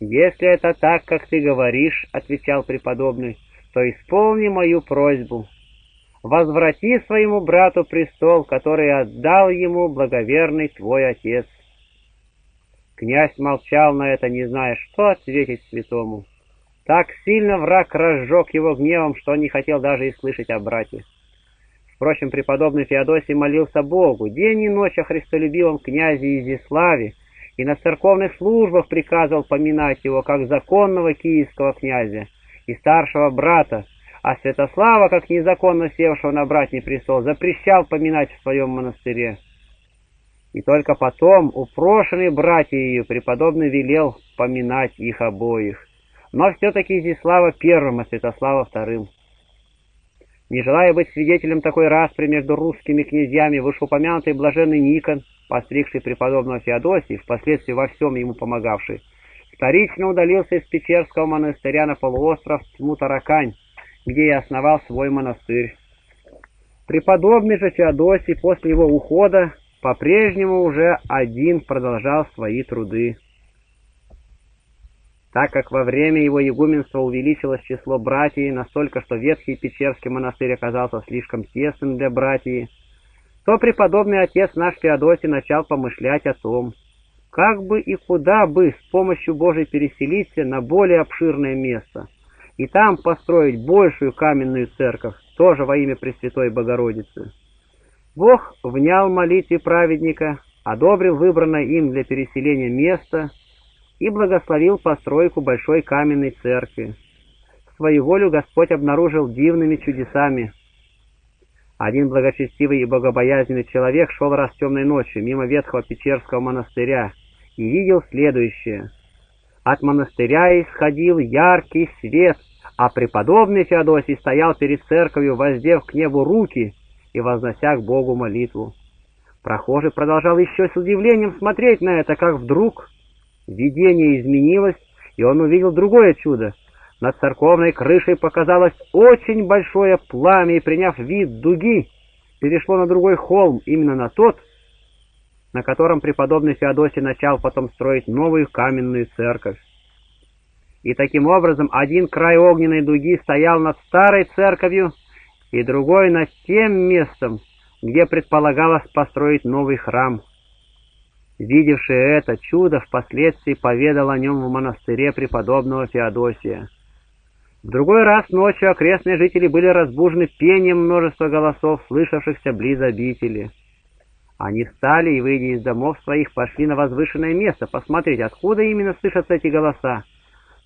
«Если это так, как ты говоришь, — отвечал преподобный, — то исполни мою просьбу. Возврати своему брату престол, который отдал ему благоверный твой отец. Князь молчал на это, не зная, что ответить святому. Так сильно враг разжег его гневом, что он не хотел даже и слышать о брате. Впрочем, преподобный Феодосий молился Богу день и ночь о христолюбивом князе Изяславе, и на церковных службах приказывал поминать его как законного киевского князя и старшего брата, а Святослава, как незаконно севшего на братний престол, запрещал поминать в своем монастыре. И только потом упрошенный братья ее преподобный велел поминать их обоих. Но все-таки Изяслава первым, а Святослава вторым. Не желая быть свидетелем такой распри между русскими князьями, вышеупомянутый блаженный Никон, постригший преподобного Феодосия, впоследствии во всем ему помогавший, вторично удалился из Печерского монастыря на полуостров Тьму-Таракань, где и основал свой монастырь. Преподобный же Феодосий после его ухода по-прежнему уже один продолжал свои труды. Так как во время его игуменства увеличилось число братьев настолько, что Ветхий Печерский монастырь оказался слишком тесным для братьев, то преподобный отец наш Феодосий начал помышлять о том, как бы и куда бы с помощью Божией переселиться на более обширное место, и там построить большую каменную церковь, тоже во имя Пресвятой Богородицы. Бог внял молитве праведника, одобрил выбранное им для переселения место и благословил постройку большой каменной церкви. Свою волю Господь обнаружил дивными чудесами. Один благочестивый и богобоязненный человек шел раз темной ночью мимо ветхого Печерского монастыря и видел следующее. От монастыря исходил яркий свет, а преподобный Феодосий стоял перед церковью, воздев к небу руки и вознося к Богу молитву. Прохожий продолжал еще с удивлением смотреть на это, как вдруг видение изменилось, и он увидел другое чудо. Над церковной крышей показалось очень большое пламя, и, приняв вид дуги, перешло на другой холм, именно на тот, на котором преподобный Феодосий начал потом строить новую каменную церковь. И таким образом один край огненной дуги стоял над старой церковью, и другой над тем местом, где предполагалось построить новый храм. Видевший это чудо впоследствии поведал о нем в монастыре преподобного Феодосия. В другой раз ночью окрестные жители были разбужены пением множества голосов, слышавшихся близ обители. Они встали и, выйдя из домов своих, пошли на возвышенное место посмотреть, откуда именно слышатся эти голоса.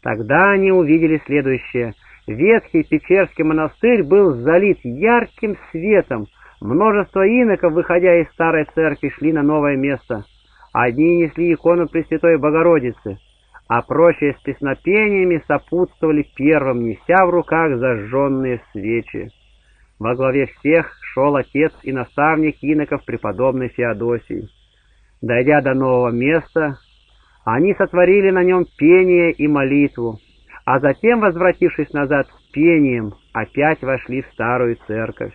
Тогда они увидели следующее — Ветхий Печерский монастырь был залит ярким светом. Множество иноков, выходя из старой церкви, шли на новое место. Одни несли икону Пресвятой Богородицы, а прочие с песнопениями сопутствовали первым, неся в руках зажженные свечи. Во главе всех шел отец и наставник иноков преподобный Феодосий. Дойдя до нового места, они сотворили на нем пение и молитву, а затем, возвратившись назад с пением, опять вошли в старую церковь.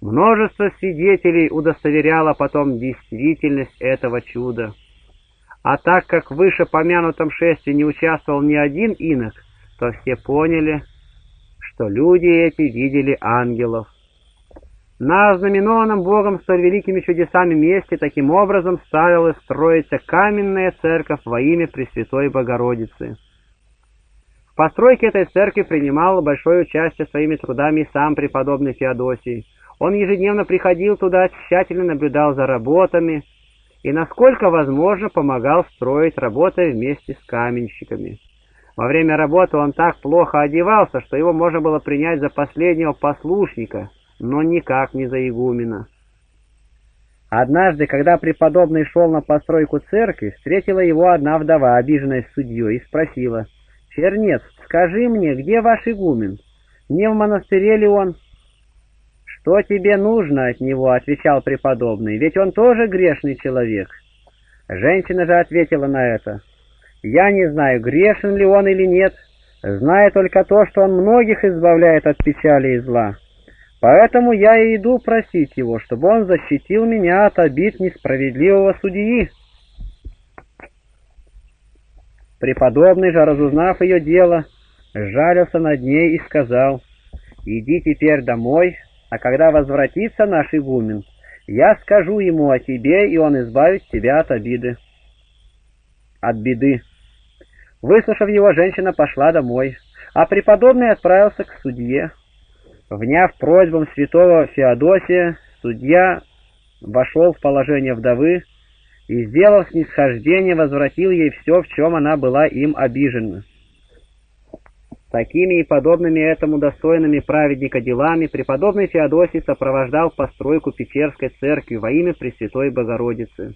Множество свидетелей удостоверяло потом действительность этого чуда. А так как в вышепомянутом шествии не участвовал ни один инок, то все поняли, что люди эти видели ангелов. На ознаменованном Богом столь великими чудесами месте таким образом ставилась строиться каменная церковь во имя Пресвятой Богородицы. Постройке этой церкви принимал большое участие своими трудами сам преподобный Феодосий. Он ежедневно приходил туда, тщательно наблюдал за работами и, насколько возможно, помогал строить работы вместе с каменщиками. Во время работы он так плохо одевался, что его можно было принять за последнего послушника, но никак не за игумена. Однажды, когда преподобный шел на постройку церкви, встретила его одна вдова, обиженная судьей, и спросила, «Чернец, скажи мне, где ваш игумен? Не в монастыре ли он?» «Что тебе нужно от него?» — отвечал преподобный, «ведь он тоже грешный человек». Женщина же ответила на это, я не знаю, грешен ли он или нет, знаю только то, что он многих избавляет от печали и зла. Поэтому я и иду просить его, чтобы он защитил меня от обид несправедливого судьи. Преподобный же, разузнав ее дело, жалился над ней и сказал, «Иди теперь домой, а когда возвратится наш игумен, я скажу ему о тебе, и он избавит тебя от обиды». От беды. Выслушав его, женщина пошла домой, а преподобный отправился к судье. Вняв просьбам святого Феодосия, судья вошел в положение вдовы и, сделав снисхождение, возвратил ей все, в чем она была им обижена. Такими и подобными этому достойными праведника делами преподобный Феодосий сопровождал постройку Печерской церкви во имя Пресвятой Богородицы.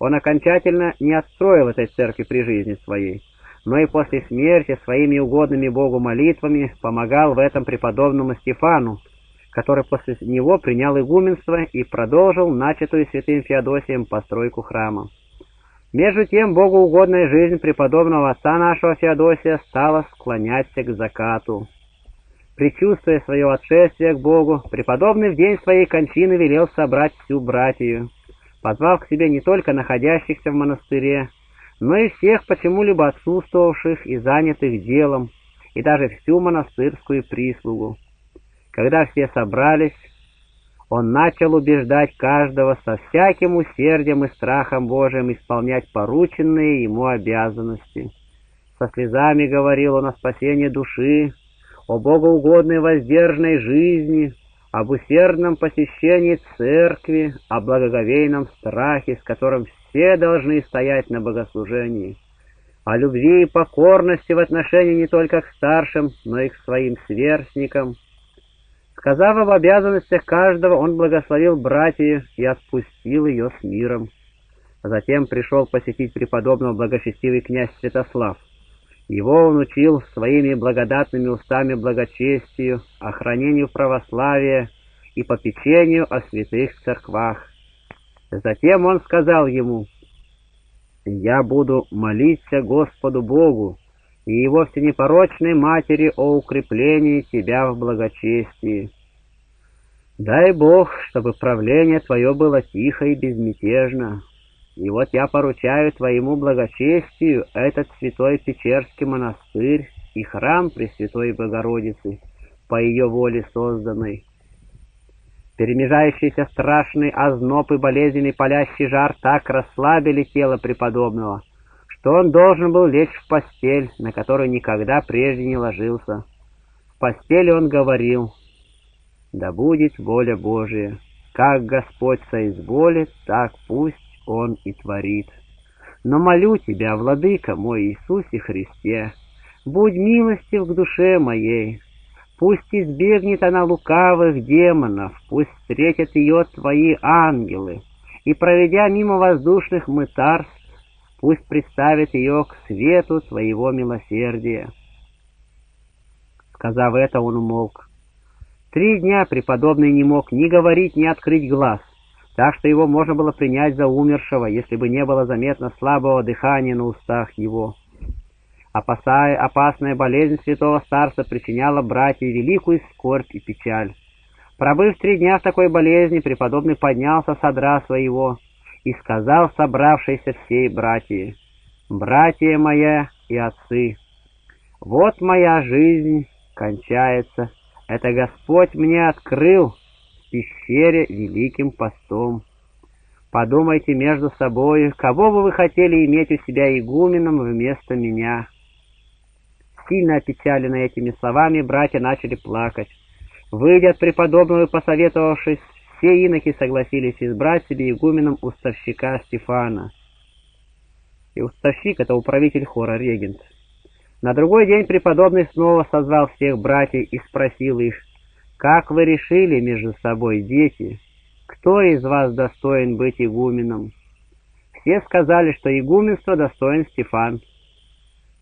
Он окончательно не отстроил этой церкви при жизни своей, но и после смерти своими угодными Богу молитвами помогал в этом преподобному Стефану, который после него принял игуменство и продолжил начатую святым Феодосием постройку храма. Между тем, богоугодная жизнь преподобного отца нашего Феодосия стала склоняться к закату. Причувствуя свое отшествие к Богу, преподобный в день своей кончины велел собрать всю братью, позвав к себе не только находящихся в монастыре, но и всех почему-либо отсутствовавших и занятых делом, и даже всю монастырскую прислугу. Когда все собрались, он начал убеждать каждого со всяким усердием и страхом Божиим исполнять порученные ему обязанности. Со слезами говорил он о спасении души, о богоугодной воздержанной жизни, об усердном посещении церкви, о благоговейном страхе, с которым все должны стоять на богослужении, о любви и покорности в отношении не только к старшим, но и к своим сверстникам. Сказав об обязанностях каждого, он благословил братьев и отпустил ее с миром. Затем пришел посетить преподобного благочестивый князь Святослав. Его он учил своими благодатными устами благочестию, охранению православия и попечению о святых церквах. Затем он сказал ему, «Я буду молиться Господу Богу и Его всенепорочной Матери о укреплении тебя в благочестии. Дай Бог, чтобы правление твое было тихо и безмятежно, и вот я поручаю твоему благочестию этот святой Печерский монастырь и храм Пресвятой Богородицы, по ее воле созданный. Перемежающийся страшный озноб и болезненный палящий жар так расслабили тело преподобного, что он должен был лечь в постель, на которую никогда прежде не ложился. В постели он говорил, «Да будет воля Божия, как Господь соизволит, так пусть он и творит. Но молю тебя, владыка мой Иисусе Христе, будь милостив к душе моей. Пусть избегнет она лукавых демонов, пусть встретят ее твои ангелы, и, проведя мимо воздушных мытарств, пусть представит ее к свету своего милосердия. Сказав это, он умолк. Три дня преподобный не мог ни говорить, ни открыть глаз так что его можно было принять за умершего, если бы не было заметно слабого дыхания на устах его. Опасая, опасная болезнь святого старца причиняла братьям великую скорбь и печаль. Пробыв три дня в такой болезни, преподобный поднялся с одра своего и сказал собравшейся всей братьи, «Братья моя и отцы, вот моя жизнь кончается, это Господь мне открыл, пещере великим постом. Подумайте между собой, кого бы вы хотели иметь у себя игуменом вместо меня. Сильно опечаленные этими словами, братья начали плакать. Выйдя от преподобного и посоветовавшись, все иноки согласились избрать себе игуменом уставщика Стефана. И уставщик — это управитель хора, регент. На другой день преподобный снова созвал всех братьев и спросил их, «Как вы решили между собой, дети?» кто из вас достоин быть игуменом? Все сказали, что игуменство достоин Стефан.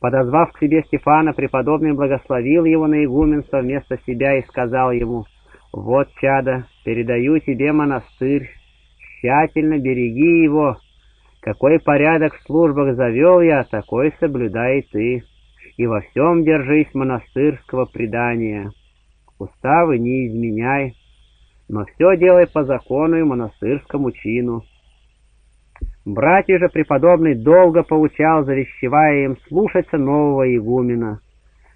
Подозвав к себе Стефана, преподобный благословил его на игуменство вместо себя и сказал ему, «Вот, чадо, передаю тебе монастырь, тщательно береги его. Какой порядок в службах завел я, такой соблюдай ты, и во всем держись монастырского предания. Уставы не изменяй, но все делай по закону и монастырскому чину. Братья же преподобный долго поучал, завещевая им слушаться нового игумена.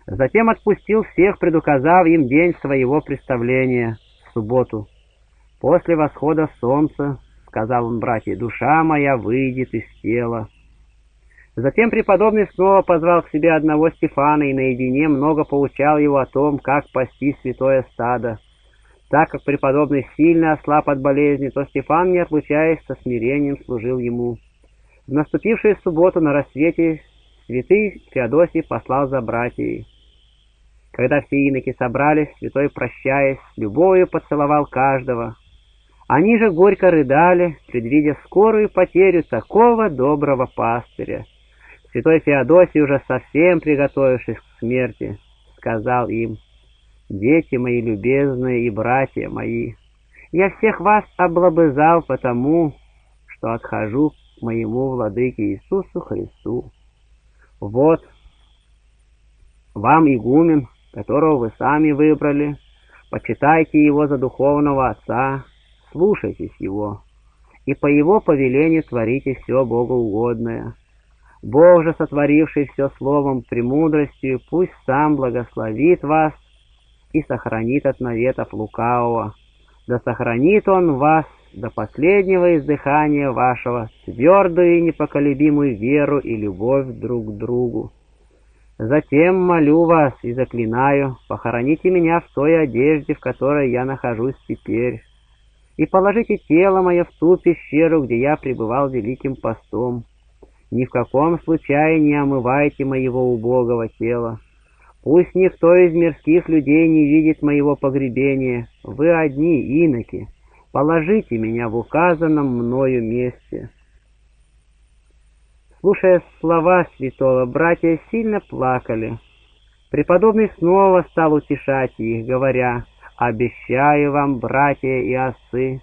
Затем отпустил всех, предуказав им день своего представления, субботу. «После восхода солнца, — сказал он братья, — душа моя выйдет из тела». Затем преподобный снова позвал к себе одного Стефана и наедине много поучал его о том, как пасти святое стадо. Так как преподобный сильно ослаб от болезни, то Стефан, не отлучаясь, со смирением служил ему. В наступившую субботу на рассвете святый Феодосий послал за братьей. Когда все иноки собрались, святой, прощаясь, любовью поцеловал каждого. Они же горько рыдали, предвидя скорую потерю такого доброго пастыря. Святой Феодосий, уже совсем приготовившись к смерти, сказал им, дети мои любезные и братья мои, я всех вас облобызал потому, что отхожу к моему владыке Иисусу Христу. Вот вам игумен, которого вы сами выбрали, почитайте его за духовного отца, слушайтесь его, и по его повелению творите все богоугодное. Бог же, сотворивший все словом премудростью, пусть сам благословит вас и сохранит от наветов лукавого. Да сохранит он вас до последнего издыхания вашего твердую и непоколебимую веру и любовь друг к другу. Затем молю вас и заклинаю, похороните меня в той одежде, в которой я нахожусь теперь, и положите тело мое в ту пещеру, где я пребывал великим постом. Ни в каком случае не омывайте моего убогого тела, Пусть никто из мирских людей не видит моего погребения. Вы одни, иноки. Положите меня в указанном мною месте. Слушая слова святого, братья сильно плакали. Преподобный снова стал утешать их, говоря, «Обещаю вам, братья и отцы,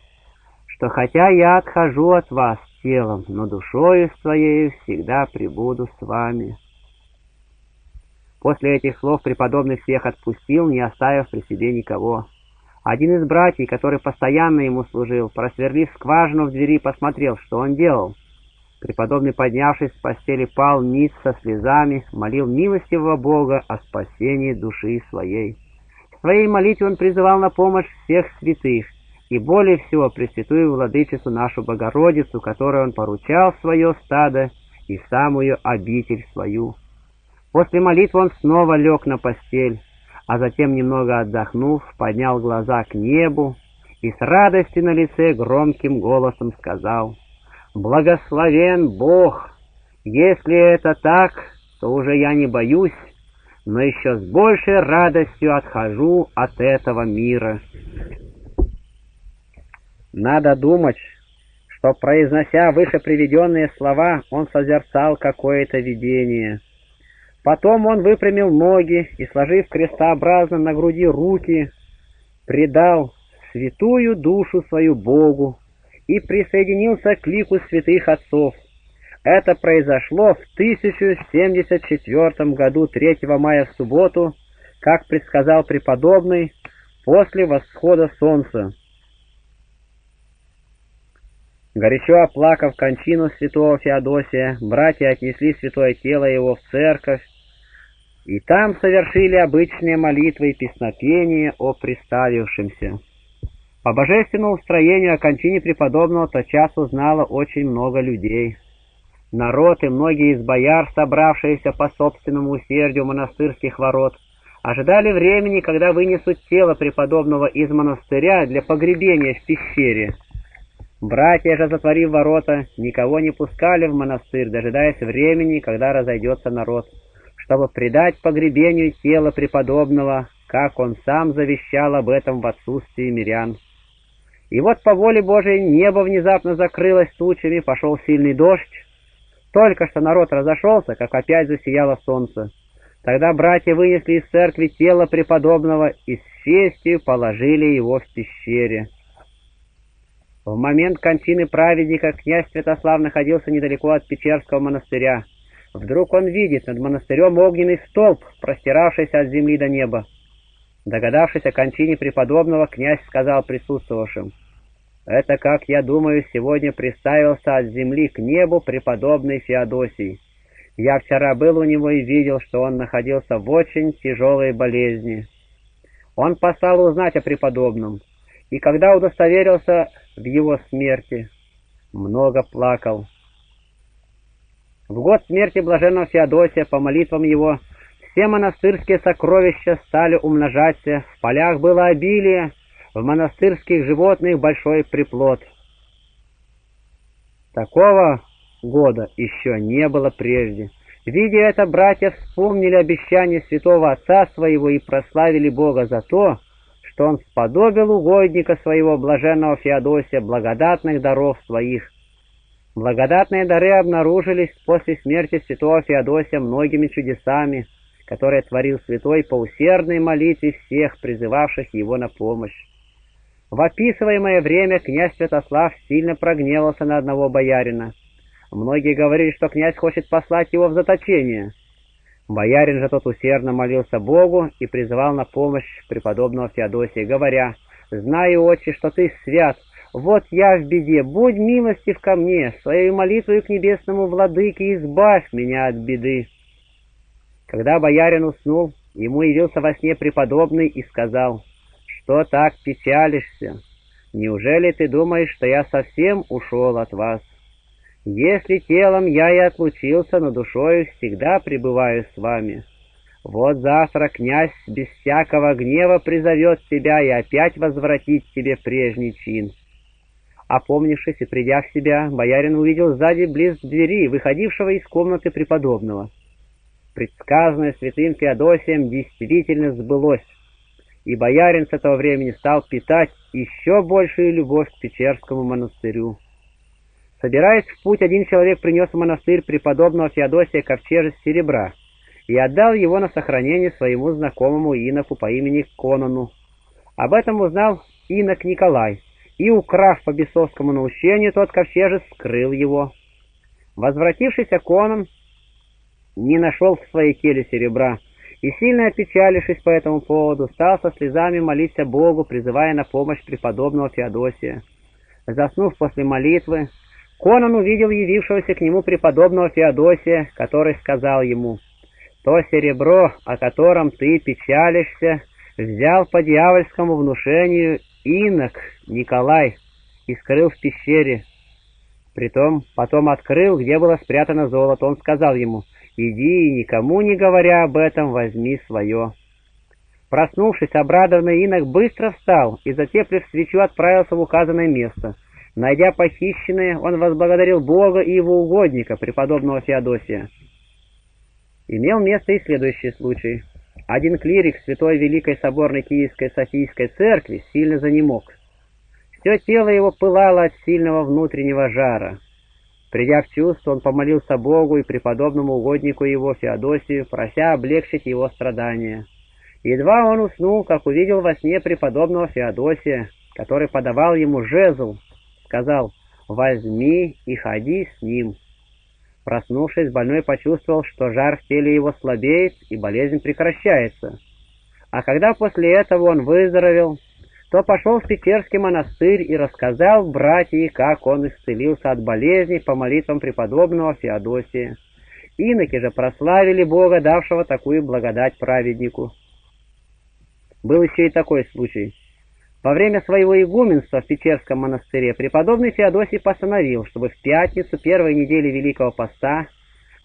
что хотя я отхожу от вас телом, но душою своей всегда пребуду с вами». После этих слов преподобный всех отпустил, не оставив при себе никого. Один из братьев, который постоянно ему служил, просверлив скважину в двери, посмотрел, что он делал. Преподобный, поднявшись с постели, пал ниц со слезами, молил милостивого Бога о спасении души своей. В своей молитве он призывал на помощь всех святых, и более всего Пресвятую Владычицу нашу Богородицу, которой он поручал свое стадо и самую обитель свою. После молитвы он снова лег на постель, а затем, немного отдохнув, поднял глаза к небу и с радостью на лице громким голосом сказал «Благословен Бог! Если это так, то уже я не боюсь, но еще с большей радостью отхожу от этого мира». Надо думать, что, произнося выше приведенные слова, он созерцал какое-то видение — Потом он выпрямил ноги и, сложив крестообразно на груди руки, предал святую душу свою Богу и присоединился к лику святых отцов. Это произошло в 1074 году 3 мая в субботу, как предсказал преподобный, после восхода солнца. Горячо оплакав кончину святого Феодосия, братья отнесли святое тело его в церковь, и там совершили обычные молитвы и песнопения о приставившемся. По божественному устроению о кончине преподобного тотчас узнало очень много людей. Народ и многие из бояр, собравшиеся по собственному усердию монастырских ворот, ожидали времени, когда вынесут тело преподобного из монастыря для погребения в пещере. Братья же, затворив ворота, никого не пускали в монастырь, дожидаясь времени, когда разойдется народ, чтобы предать погребению тело преподобного, как он сам завещал об этом в отсутствии мирян. И вот по воле Божией небо внезапно закрылось тучами, пошел сильный дождь. Только что народ разошелся, как опять засияло солнце. Тогда братья вынесли из церкви тело преподобного и с честью положили его в пещере. В момент кончины праведника князь Святослав находился недалеко от Печерского монастыря. Вдруг он видит над монастырем огненный столб, простиравшийся от земли до неба. Догадавшись о кончине преподобного, князь сказал присутствовавшим, «Это, как я думаю, сегодня приставился от земли к небу преподобный Феодосий. Я вчера был у него и видел, что он находился в очень тяжелой болезни. Он послал узнать о преподобном, и когда удостоверился в его смерти, много плакал. В год смерти блаженного Феодосия по молитвам его все монастырские сокровища стали умножаться, в полях было обилие, в монастырских животных большой приплод. Такого года еще не было прежде. Видя это, братья вспомнили обещание святого отца своего и прославили Бога за то, что он сподобил угодника своего блаженного Феодосия благодатных даров своих. Благодатные дары обнаружились после смерти святого Феодосия многими чудесами, которые творил святой по усердной молитве всех, призывавших его на помощь. В описываемое время князь Святослав сильно прогневался на одного боярина. Многие говорили, что князь хочет послать его в заточение. Боярин же тот усердно молился Богу и призывал на помощь преподобного Феодосия, говоря, «Знаю, отче, что ты свят, вот я в беде, будь милостив ко мне, своей молитвой к небесному владыке избавь меня от беды». Когда боярин уснул, ему явился во сне преподобный и сказал, «Что так печалишься? Неужели ты думаешь, что я совсем ушел от вас? Если телом я и отлучился, но душою всегда пребываю с вами. Вот завтра князь без всякого гнева призовет тебя и опять возвратит тебе прежний чин». Опомнившись и придя в себя, боярин увидел сзади близ двери, выходившего из комнаты преподобного предсказанное святым Феодосием действительно сбылось, и боярин с этого времени стал питать еще большую любовь к Печерскому Собираясь в путь, один человек принес в монастырь преподобного Феодосия ковчеж из серебра и отдал его на сохранение своему знакомому иноку по имени Конону. Об этом узнал инок Николай, и, украв по бесовскому наущению, тот ковчеж скрыл его. Возвратившийся Конон не нашел в своей теле серебра, и, сильно опечалившись по этому поводу, стал со слезами молиться Богу, призывая на помощь преподобного Феодосия. Заснув после молитвы, Конан увидел явившегося к нему преподобного Феодосия, который сказал ему, «То серебро, о котором ты печалишься, взял по дьявольскому внушению инок Николай и скрыл в пещере. Притом потом открыл, где было спрятано золото. Он сказал ему, Иди и никому не говоря об этом, возьми свое. Проснувшись, обрадованный инок быстро встал и, затеплив свечу, отправился в указанное место. Найдя похищенное, он возблагодарил Бога и его угодника, преподобного Феодосия. Имел место и следующий случай. Один клирик Святой Великой Соборной Киевской Софийской Церкви сильно занемог. Все тело его пылало от сильного внутреннего жара. Придя в чувство, он помолился Богу и преподобному угоднику его, Феодосию, прося облегчить его страдания. Едва он уснул, как увидел во сне преподобного Феодосия, который подавал ему жезл, сказал «Возьми и ходи с ним». Проснувшись, больной почувствовал, что жар в теле его слабеет и болезнь прекращается. А когда после этого он выздоровел, то пошел в Печерский монастырь и рассказал братьям, как он исцелился от болезней по молитвам преподобного Феодосия. Иноки же прославили Бога, давшего такую благодать праведнику. Был еще и такой случай. Во время своего игуменства в Печерском монастыре преподобный Феодосий постановил, чтобы в пятницу первой недели Великого Поста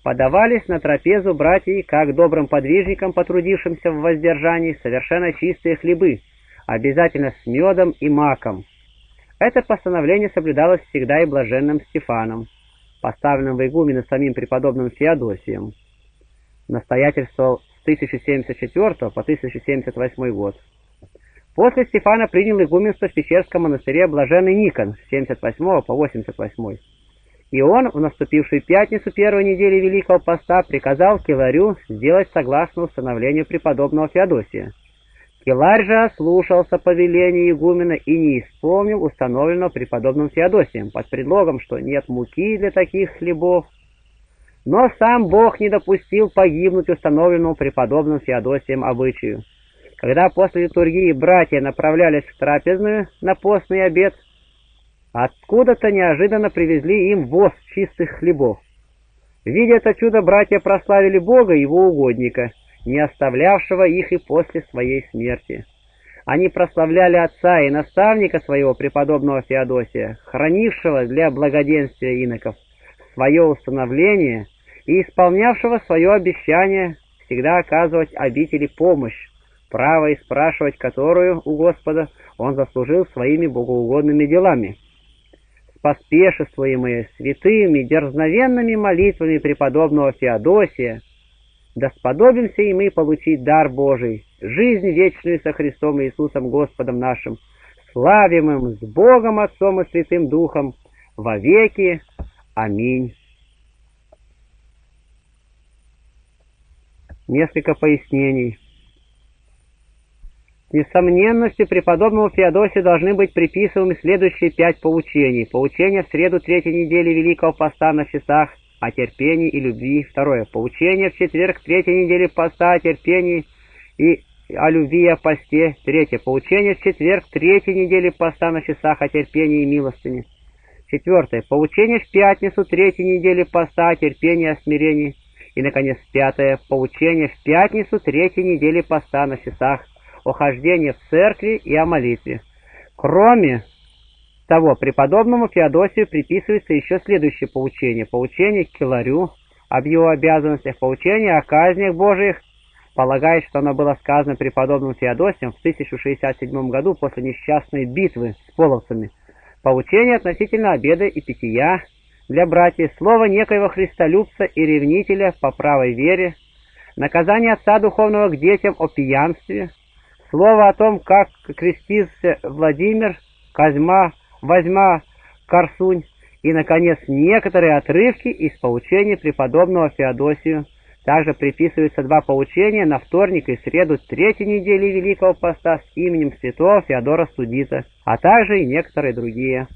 подавались на трапезу братья как добрым подвижникам, потрудившимся в воздержании, совершенно чистые хлебы, обязательно с медом и маком. Это постановление соблюдалось всегда и блаженным Стефаном, поставленным в игумены самим преподобным Феодосием. Настоятельствовал с 1074 по 1078 год. После Стефана принял игуменство в Печерском монастыре блаженный Никон с 78 по 88. И он в наступившую пятницу первой недели Великого Поста приказал Киларю сделать согласно установлению преподобного Феодосия. Киларь же ослушался повеления игумена и не исполнил установленного преподобным Феодосием под предлогом, что нет муки для таких хлебов. Но сам Бог не допустил погибнуть установленному преподобным Феодосием обычаю. Когда после литургии братья направлялись в трапезную на постный обед, откуда-то неожиданно привезли им воз чистых хлебов. Видя это чудо, братья прославили Бога и его угодника, не оставлявшего их и после своей смерти. Они прославляли отца и наставника своего преподобного Феодосия, хранившего для благоденствия иноков свое установление и исполнявшего свое обещание всегда оказывать обители помощь, право и спрашивать которую у Господа он заслужил своими богоугодными делами. Споспешествуемые святыми, дерзновенными молитвами преподобного Феодосия, да сподобимся и мы получить дар Божий, жизнь вечную со Христом Иисусом Господом нашим, славимым с Богом Отцом и Святым Духом, во веки. Аминь. Несколько пояснений. Несомненности преподобному Феодосию должны быть приписываемы следующие пять поучений. Поучение в среду третьей недели Великого Поста на часах о терпении и любви. Второе. Поучение в четверг третьей недели Поста о терпении и о любви и о посте. Третье. Поучение в четверг третьей недели Поста на часах о терпении и милостыне. Четвертое. Поучение в пятницу третьей недели Поста о терпении и о смирении. И, наконец, пятое. Поучение в пятницу третьей недели Поста на часах о хождении в церкви и о молитве. Кроме того, преподобному Феодосию приписывается еще следующее поучение. Поучение Киларю об его обязанностях, поучение о казнях Божиих, полагая, что оно было сказано преподобным Феодосием в 1067 году после несчастной битвы с половцами. Поучение относительно обеда и питья для братьев, слово некоего христолюбца и ревнителя по правой вере, наказание отца духовного к детям о пьянстве, Слово о том, как крестился Владимир, Козьма, Возьма, Корсунь и, наконец, некоторые отрывки из поучения преподобного Феодосию. Также приписываются два поучения на вторник и среду третьей недели Великого Поста с именем святого Феодора Студита, а также и некоторые другие.